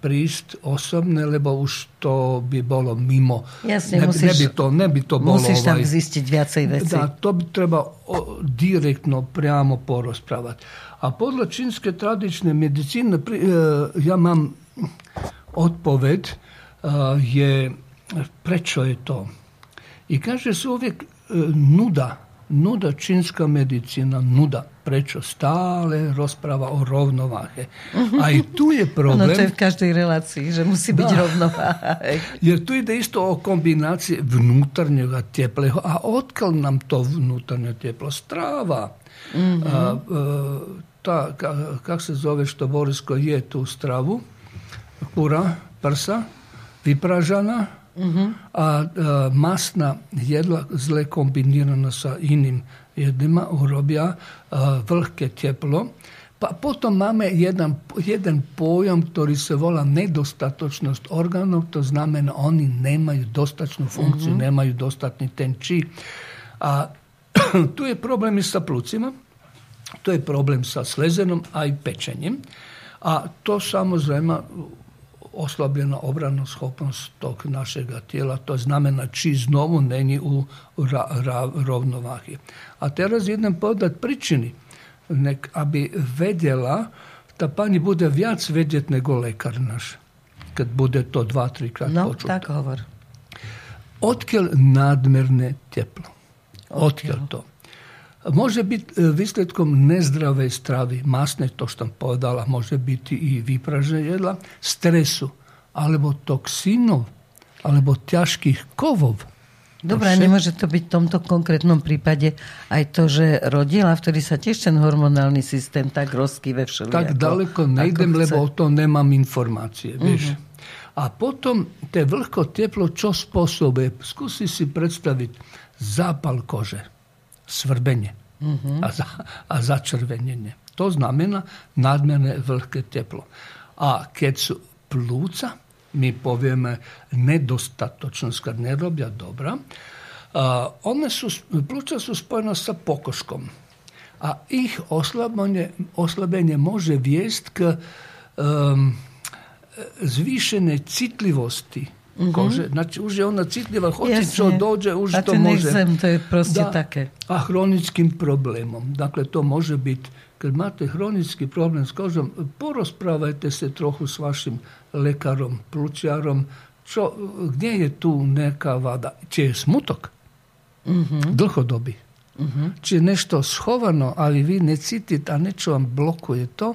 prist osobne, lebo už to bi bolo mimo. Jasne, ne, musiš, ne bi to, ne bi to bolo. Musiš tam ovaj, veci. Da, to bi treba o, direktno prijamo porozpravati. A podle činske tradične medicine, pri, e, ja mam odpoved, e, je prečo je to? I kaže se uvijek e, nuda, nuda čínska medicina, nuda. Prečo? Stále rozpráva o rovnováhe. A i tu je problem... No to je v každej relácii, že musí byť rovnováha. Jer tu ide isto o kombinaciji vnútornjega tepleho. A odkiaľ nám to vnútorne teplo? Strava. Mm-hmm. A, a, ta, kak se zove što Borisko je tu stravu, kura, prsa, vypražana, a, masna jedla zle kombinirana sa inim jednima urobja vlhke teplo. Pa potom máme jedan, jeden pojam, ktorý se volá nedostatočnosť orgánov, to znamená, oni nemajú dostačnú funkciu, mm-hmm. nemajú dostatný ten. A tu je problém i sa plucima, to je problem sa slezenom aj pečením. A to samozrejme oslabljena obranna schopnost tog našega tijela. To znamená, či znovu není u ra, ra, rovnováhy. A teraz jeden povedať pričiny, nek, aby vedela, ta pani bude viac vedieť nego lekar naš. Kad bude to dva, tri krát no, tak hovor. Odkiaľ nadmerne teplo? Odkiaľ to? Može biti e, výsledkom nezdravej stravy, masne, to što sam povedala, može biti i vypražené jedla, stresu, alebo toksinov, alebo ťažkých kovov. Dobre, a nemôže to byť v tomto konkrétnom prípade aj to, že rodila, vtedy sa tiež ten hormonálny systém tak rozkýve všeli. Tak ako, daleko nejdem, lebo o tom nemám informácie, vieš. Uh-huh. A potom te vlhko teplo čo spôsobuje? Skúsi si predstaviť zápal kože svrbenje mm-hmm. a, za, a. To znamena nadmerne vlhke teplo. A kad su pluca, mi povijeme nedostatočnost kad ne robja dobra, a, one su, pluća su spojena sa pokoškom. A ih oslabenje, oslabenje može vijest k um, zvišene citljivosti Mm-hmm. Kože. Znači, už je ona citljiva, hoće čo dođe, už znači, to može. Zem, to je proste da, také. A hroničkim problemom. Dakle, to može biti, kad imate hronički problem s kožom, porozpravajte se trochu s vašim lekarom, plućarom, čo, gdje je tu neka vada? Či je smutok? Mm-hmm. Dlhodobi. Mm-hmm. Či je nešto schovano, ali vi ne citite, a nečo vam blokuje to,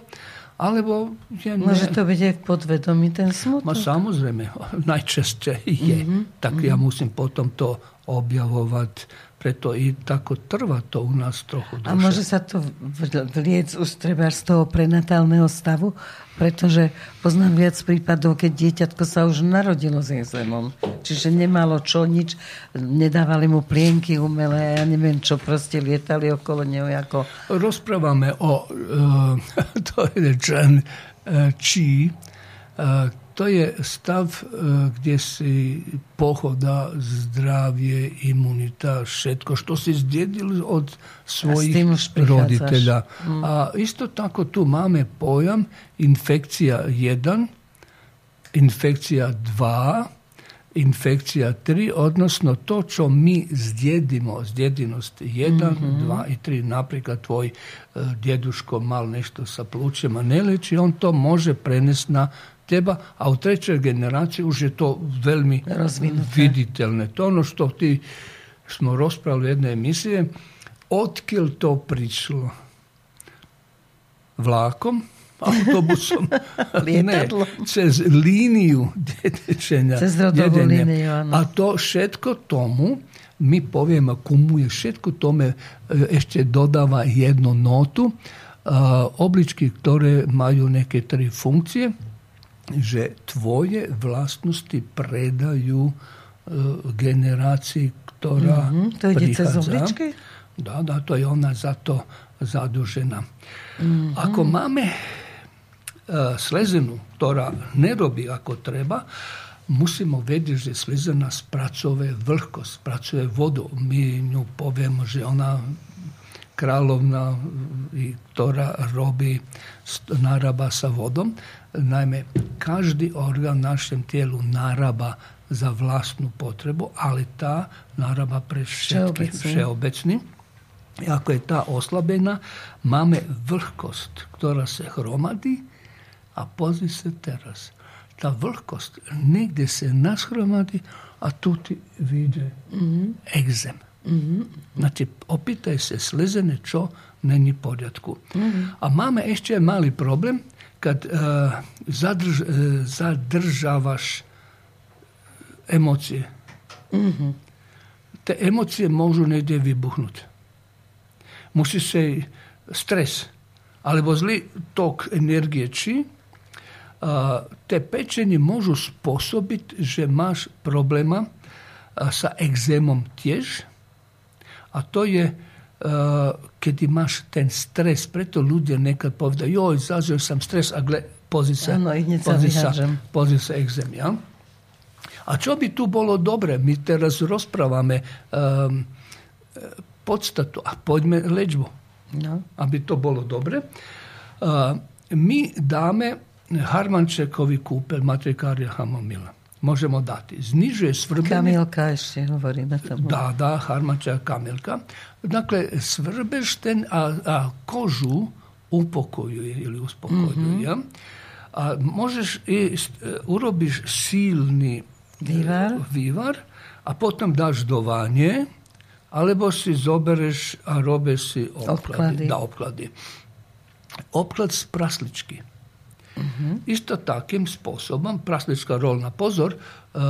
alebo je ne... Môže to byť aj v podvedomí ten smutok? Ma samozrejme, najčešće je. Mm-hmm. Tak mm-hmm. ja musím potom to objavovať preto i tako trvá to u nás trochu duše. A môže sa to vliec už treba z toho prenatálneho stavu? Pretože poznám viac prípadov, keď dieťatko sa už narodilo s jezemom. Čiže nemalo čo, nič, nedávali mu plienky umelé, ja neviem čo, proste lietali okolo neho ako... Rozprávame o uh, to je Chen uh, Chi, uh, to je stav e, gdje si pohoda, zdravje, imunita, všetko što si zdjedili od svojih roditelja. Mm. A isto tako tu máme pojam infekcija 1, infekcija 2, infekcija 3, odnosno to čo mi zdjedimo, zdjedinost 1, mm-hmm. 2 i 3, napríklad tvoj e, djeduško mal nešto sa plućima ne leči, on to može prenesti na teba, a u trećoj generaciji už je to veľmi viditeľné. To ono što ti smo raspravili jedne emisije, odkiaľ to prišlo? Vlakom, autobusom, ne, cez líniju djetečenja. Cez rodovú líniju, A to všetko tomu, mi povieme, kumuje, všetko tome e, ešte dodáva jednu notu, obličky, ktoré majú nejaké tri funkcie, že tvoje vlastnosti predajú e, generácii, ktorá mm-hmm, to ide prichádza. cez obličky? Da, da, to je ona za to zadužená. Mm-hmm. Ako máme e, slezenu, ktorá nerobí ako treba, musíme vedieť, že slezena spracuje vlhkosť, spracuje vodu. My ňu povieme, že ona kráľovna, ktorá robí, narába sa vodom. Naime, každý orgán v našem tijelu naraba za vlastnú potrebu, ali ta naraba pre všetky všeobecný. I ako je ta oslabena, máme vlhkost, ktorá se hromadí a pozri se teraz. Ta vlhkost negdje se nashromadi, a tu ti vidje mm-hmm. egzem. Mhm. Znači, opitaj se slezene čo neni podjatku. Mm. A mame ešte je mali problem kad uh, zadrž, uh, zadržavaš e, emocije. Mm. Te emocije možu negdje vibuhnut. Musi se stres, ali zli tok energije či, uh, te pečenje možu sposobiti že maš problema sa egzemom tjež, a to je uh, kad imaš ten stres, preto ljudje nekad povda, joj, izazio sam stres, a gle, pozica, ano, pozica, pozica egzem, ja? A čo bi tu bolo dobre? Mi te razrospravame um, podstatu, a pojďme lečbu, No. Aby to bolo dobre. Uh, mi dame harmančekovi kupel matrikarja hamomila možemo dati. Znižuje svrbenje... Kamilka je govori na tamo. Da, da, harmača kamilka. Dakle, svrbešten, a, a kožu upokojuje ili uspokojuje. Mm -hmm. A možeš i urobiš silni e, vivar. vivar, a potom daš dovanje, alebo si zobereš, a robe si opkladi. opkladi. Da, opkladi. Opklad praslički. -huh. Isto takim sposobom praslička rolna pozor uh,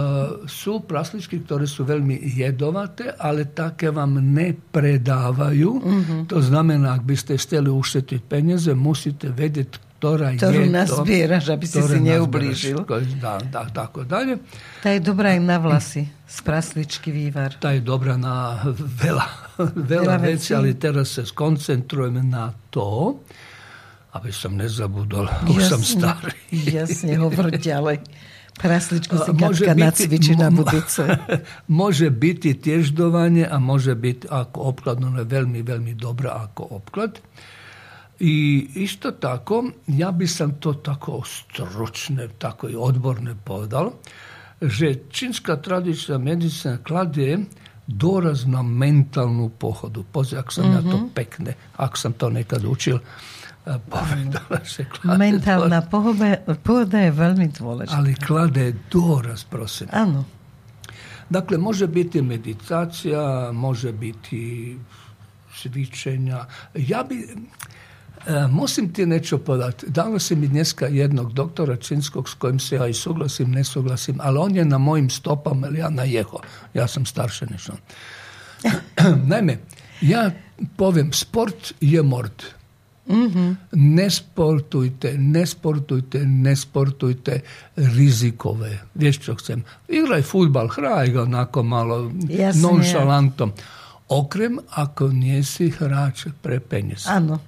su praslički ktore su veľmi jedovate, ale také vam ne predavaju, Uh-huh. To znamená, ak by ste chteli uštetiti penjeze, musite vedjeti ktorá je to. da aby si si nje ubližil. Da, da, tako dalje. Ta je dobra i na vlasi, praslički vivar. Ta je dobra na vela, vela, vela veci, ali teraz se skoncentrujem na to aby som nezabudol, už som starý. Jasne, hovor ďalej. Prasličku si Katka nacvičí na bubice. Môže byť tiež dovanie a môže byť ako obklad, no veľmi, veľmi dobrá ako obklad. I isto tako, ja by som to tako stručne, tako i odborne povedal, že čínska tradičná medicína kladie doraz na mentálnu pohodu. Pozri, ak som mm-hmm. ja to mhm. pekne, ak som to nekad učil že klade Mentálna pohoda je veľmi dôležitá. Ali klade dôraz, prosím. Áno. Dakle, može biti meditacija, može biti cvičenja. Ja bi, e, musím ti niečo povedať. Dalo si mi dneska jednog doktora čínskog s kojim se ja i suglasim, ne suglasim, ali on je na mojim stopama, ja na jeho. Ja sam starše on. Naime, ja poviem, sport je mord. Ne sportujte, ne sportujte, ne sportujte rizikove. Vješćog sam, igraj futbal, hraj ga onako malo Jasne, nonšalantom. Okrem ako nijesi hrač, prepenje se. Ano.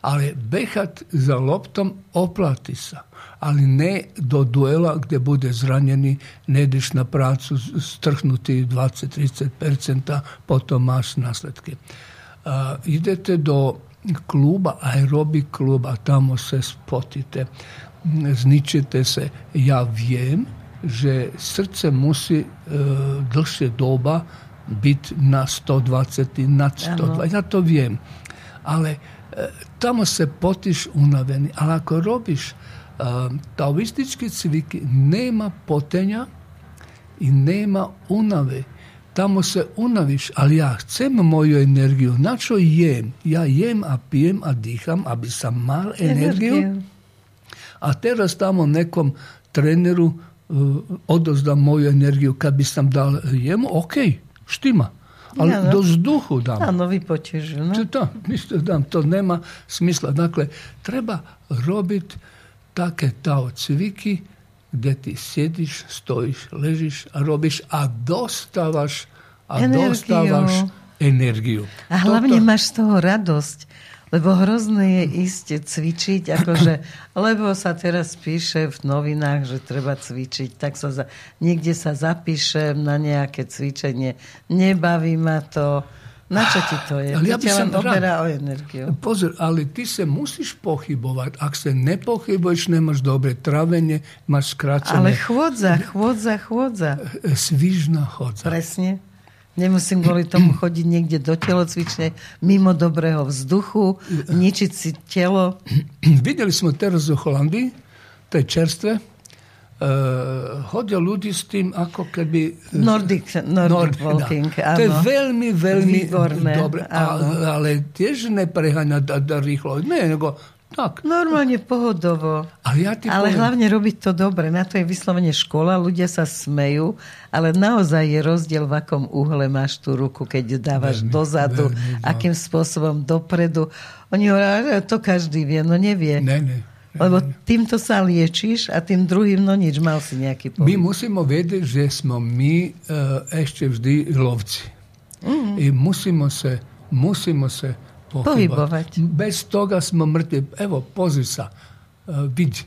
Ali behat za loptom oplati se ali ne do duela gdje bude zranjeni, ne ideš na pracu strhnuti 20-30%, potom maš nasledke. Uh, idete do kluba, aerobik kluba, tamo se spotite, zničite se. Ja viem, že srce musí e, dlhšie doba byť na 120, na 120. Ja to viem. Ale e, tamo se potiš unavený. Ale ako robiš e, taoistički cviky, nema potenja i nema unave tamo se unaviš, ali ja chcem moju energiju. Na čo jem? Ja jem a pijem a dýcham, aby sam mal energiju. A teraz tamo nekom treneru uh, odozdam moju energiju. Kad bi sam dal jemu, ok, štima. Ali ja, do vzduhu dam. Áno, vypočuješ. No? To, to, dam, to nema smisla. Dakle, treba robiť také tao cviky, gdje ti sjediš, stojiš, ležiš a robiš, a dostávaš a energiu. dostávaš energiu. A hlavne Toto... máš z toho radosť. Lebo hrozné je ísť cvičiť, akože, lebo sa teraz píše v novinách, že treba cvičiť, tak sa za, niekde sa zapíšem na nejaké cvičenie. Nebaví ma to na čo ti to je? Ale ja by som oberá o energiu. Pozor, ale ty sa musíš pochybovať. Ak sa nepochybuješ, nemáš dobre travenie, máš skrátené. Ale chôdza, chôdza, chôdza. Svižná chôdza. Presne. Nemusím kvôli tomu chodiť niekde do telocvične, mimo dobrého vzduchu, ničiť si telo. Videli sme teraz v Holandii, to je čerstvé, hodia ľudí s tým, ako keby... Nordic, Nordic Nord, walking, áno. To je veľmi, veľmi Výborné, dobre. Ale, ale tiež nepreháňa da, da rýchlo. Ne, nego Tak. Normálne pohodovo. Ale, ja ti ale poviem, hlavne robiť to dobre. Na to je vyslovene škola, ľudia sa smejú, ale naozaj je rozdiel, v akom uhle máš tú ruku, keď dávaš Veľmi, dozadu, veľmi, no. akým spôsobom dopredu. Oni hovoria, to každý vie, no nevie. Ne, ne. Lebo týmto sa liečíš a tým druhým, no nič, mal si nejaký My pohyb. musíme vedieť, že smo mi uh, ešte vždy lovci. Mhm. I musimo se, musimo se Pohybovať. Bez toga smo mrtvi. Evo, pozri sa, uh, vidi.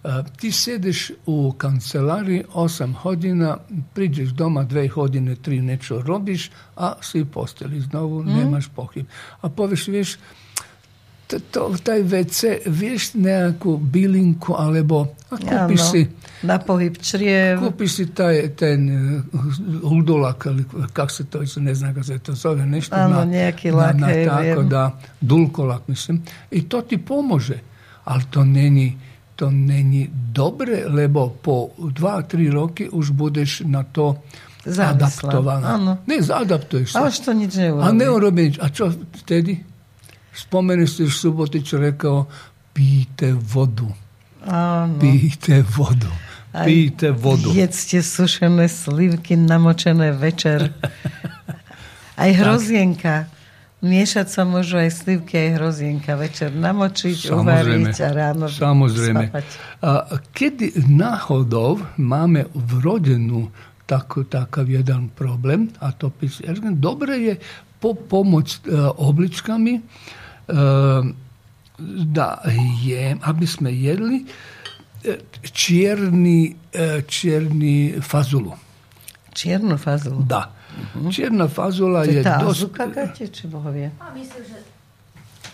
Uh, ti sjediš u kancelariji 8 hodina, priđeš doma dve godine, tri nečo robiš, a si posteli znovu, Mhm. nemaš pohyb. A poviš, vieš, to, taj WC, vieš nejakú bylinku, alebo a kúpiš si na pohyb čriev. Kupiš si taj, ten uh, uldolak, ili kak se to, ne znam kako se to zove, nešto Áno, na, nejaký na, lak, na hej, tako viem. da, dulkolak mislim. I to ti pomože, ali to není, to není dobre, lebo po dva, tri roky už budeš na to Závislá. adaptovaná. Áno. Ne, zaadaptuješ A sa. už to nič neurobí. A neurobi nič. A čo vtedy? Spomeneš si, že Subotič rekao, pijte vodu. Áno. Pijte vodu. Pijte vodu. Jedzte sušené slivky namočené večer. Aj hrozienka. Miešať sa môžu aj slivky, aj hrozienka. Večer namočiť, uvariť a ráno Samozrejme. spapať. A kedy náhodou máme vrodenú tako, takav jedan problem, a to kažem, dobre je po pomoć e, obličkami e, da je, aby sme jedli e, čierny, e, čierny fazulu. Čiernu fazulu. Da. Čierna fazula je je dosť... azuka, Kate, či boho vie? Myslím, že...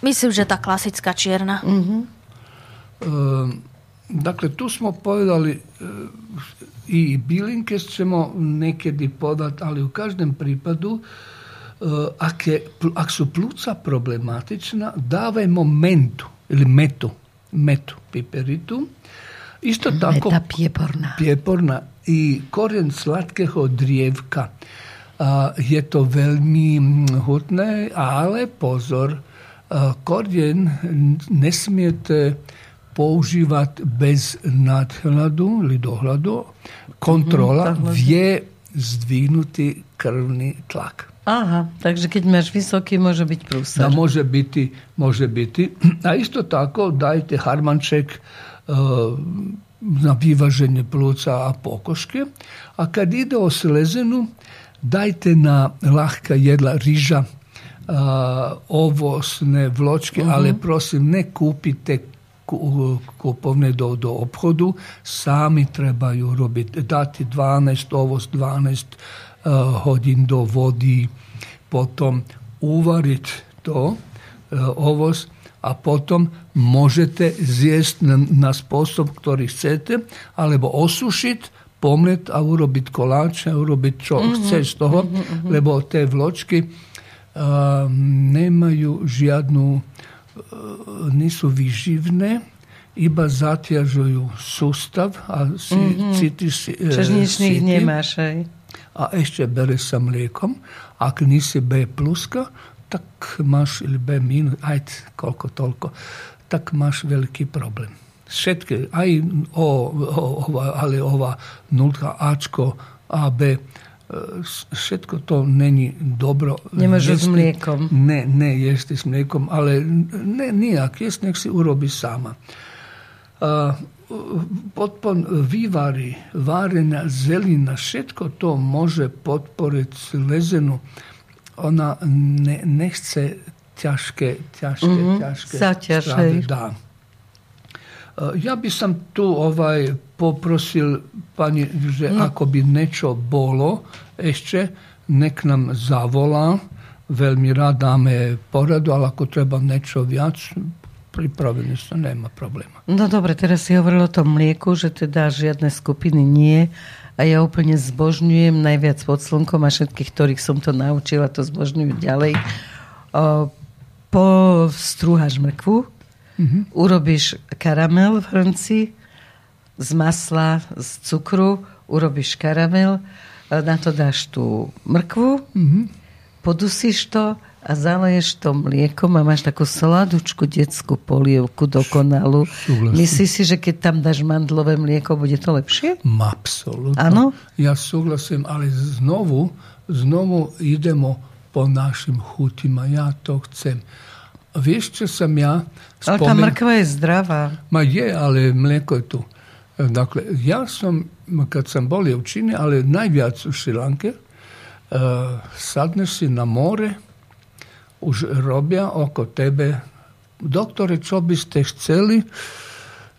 Myslím, že tá klasická čierna. E, dakle, tu smo povedali e, i bilinke ćemo nekedi podat, ali u každem pripadu e, ak, je, ak su pluca problematična, davajmo mentu ili metu, metu, piperitu. Isto tako Meta pieporná. pjeporna i korijen slatkého drijevka. A, je to veľmi mm, hutné, ale pozor, a, korijen ne smijete používať bez nadhľadu ili dohľadu. Kontrola dohľadu. vie zdvihnutý krvný tlak. Aha, takže keď máš vysoký, môže byť Da prúsar. može biti, može biti. A isto tako dajte harmanček e, na vyvaženje pluca a pokoške. A kad ide o slezenu, dajte na lahka jedla riža, a, ovosne vločke, ali prosim ne kupite ku- kupovne do, do obhodu, sami trebaju robiti, dati 12, ovos 12 uh, hodin do vodi, potom uvarit to, uh, ovos, a potom možete zjesť na, spôsob, ktorý chcete, alebo osušiť, pomlet a urobiť koláče, urobiť čo chceš z toho, lebo tie vločky uh, nemajú žiadnu nisu vyživné, iba zatjažujú sustav a si, cítiš si, e, Čežničných síty. nemáš, hej. A ešte bere sa mliekom. Ak nisi B pluska, tak máš, ili B minus, ajde, koľko toľko, tak máš veľký problém. Všetky, aj o, o, ova, ale ova nultka Ačko, A, B, e, všetko to není dobro. Nemôžu s mliekom. Ne, ne jesti s mliekom, ale ne, nijak, jest nek si urobi sama. A, potpon vývary, varená zelina, všetko to môže podporiť slezenu. Ona ne, nechce ťažké, ťažké, Mhm, ťažké záťaž, stravy. Dá. E, Ja by som tu ovaj poprosil pani, že No. ako by niečo bolo ešte, nek nám zavolá. Veľmi rád dáme poradu, ale ako treba niečo viac, pripravení sa, nema problema. No dobre, teraz si hovoril o tom mlieku, že teda žiadne skupiny nie. A ja úplne zbožňujem najviac pod slnkom a všetkých, ktorých som to naučila, to zbožňujú ďalej. O, postrúhaš mrkvu, urobíš karamel v hrnci z masla, z cukru, urobíš karamel, e, na to dáš tú mrkvu, podusíš to a zaleješ to mliekom a máš takú sladučku detskú polievku dokonalú. Súhlasím. Myslíš si, že keď tam dáš mandlové mlieko, bude to lepšie? Absolutno. Áno? Ja súhlasím, ale znovu, znovu idemo po našim chutima. Ja to chcem. Vieš, čo som ja spomen... Ale tá mrkva je zdravá. Ma je, ale mlieko je tu. Dakle, ja som, kad sam bol u Čini, ale najviac u Šilanke, uh, sadneš si na more, už robia oko tebe, doktore, čo by ste chceli?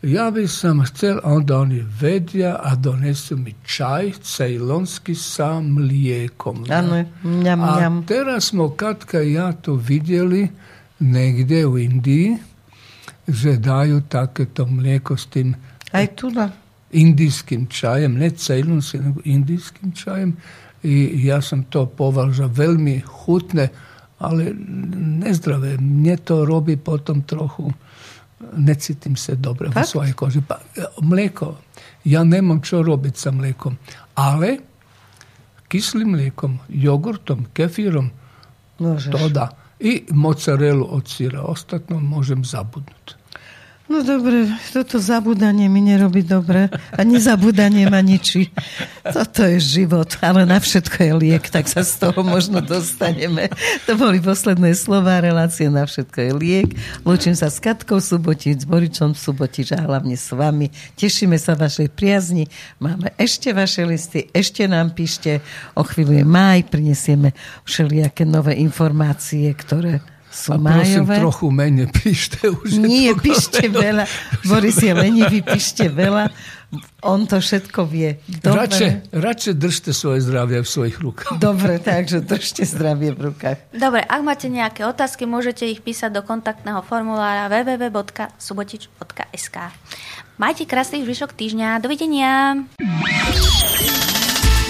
Ja by som chcel, onda oni vedia a donesú mi čaj cejlonský sa mliekom. Ano, mňam, mňam. A teraz smo Katka ja to vidjeli negdje u Indiji, že daju takéto mlijeko s tým Aj tu da. indijskim čajem, ne cejlonskim, nego indijskim čajem. I ja sam to považao veľmi chutne, ali nezdrave. Mnje to robi potom trohu ne citim se dobro u svojoj koži. Pa, mleko, ja nemam čo robiti sa mlekom, ali kislim mlekom, jogurtom, kefirom, Možeš. to da. I mozzarelu od sira, ostatno možem zabudnuti. No dobre, toto zabudanie mi nerobí dobre. A nezabudanie ma ničí. Toto je život, ale na všetko je liek, tak sa z toho možno dostaneme. To boli posledné slova relácie Na všetko je liek. Lúčim sa s Katkou Subotič, s Boričom Subotič a hlavne s vami. Tešíme sa vašej priazni. Máme ešte vaše listy, ešte nám píšte. O chvíľu je máj, prinesieme všelijaké nové informácie, ktoré sú a prosím, májové. trochu menej píšte. Už Nie, píšte veľa. Boris je lenivý, píšte veľa. On to všetko vie. Dobre. Radšej, radšej držte svoje zdravie v svojich rukách. Dobre, takže držte zdravie v rukách. Dobre, ak máte nejaké otázky, môžete ich písať do kontaktného formulára www.subotič.sk Majte krásny zvyšok týždňa. Dovidenia.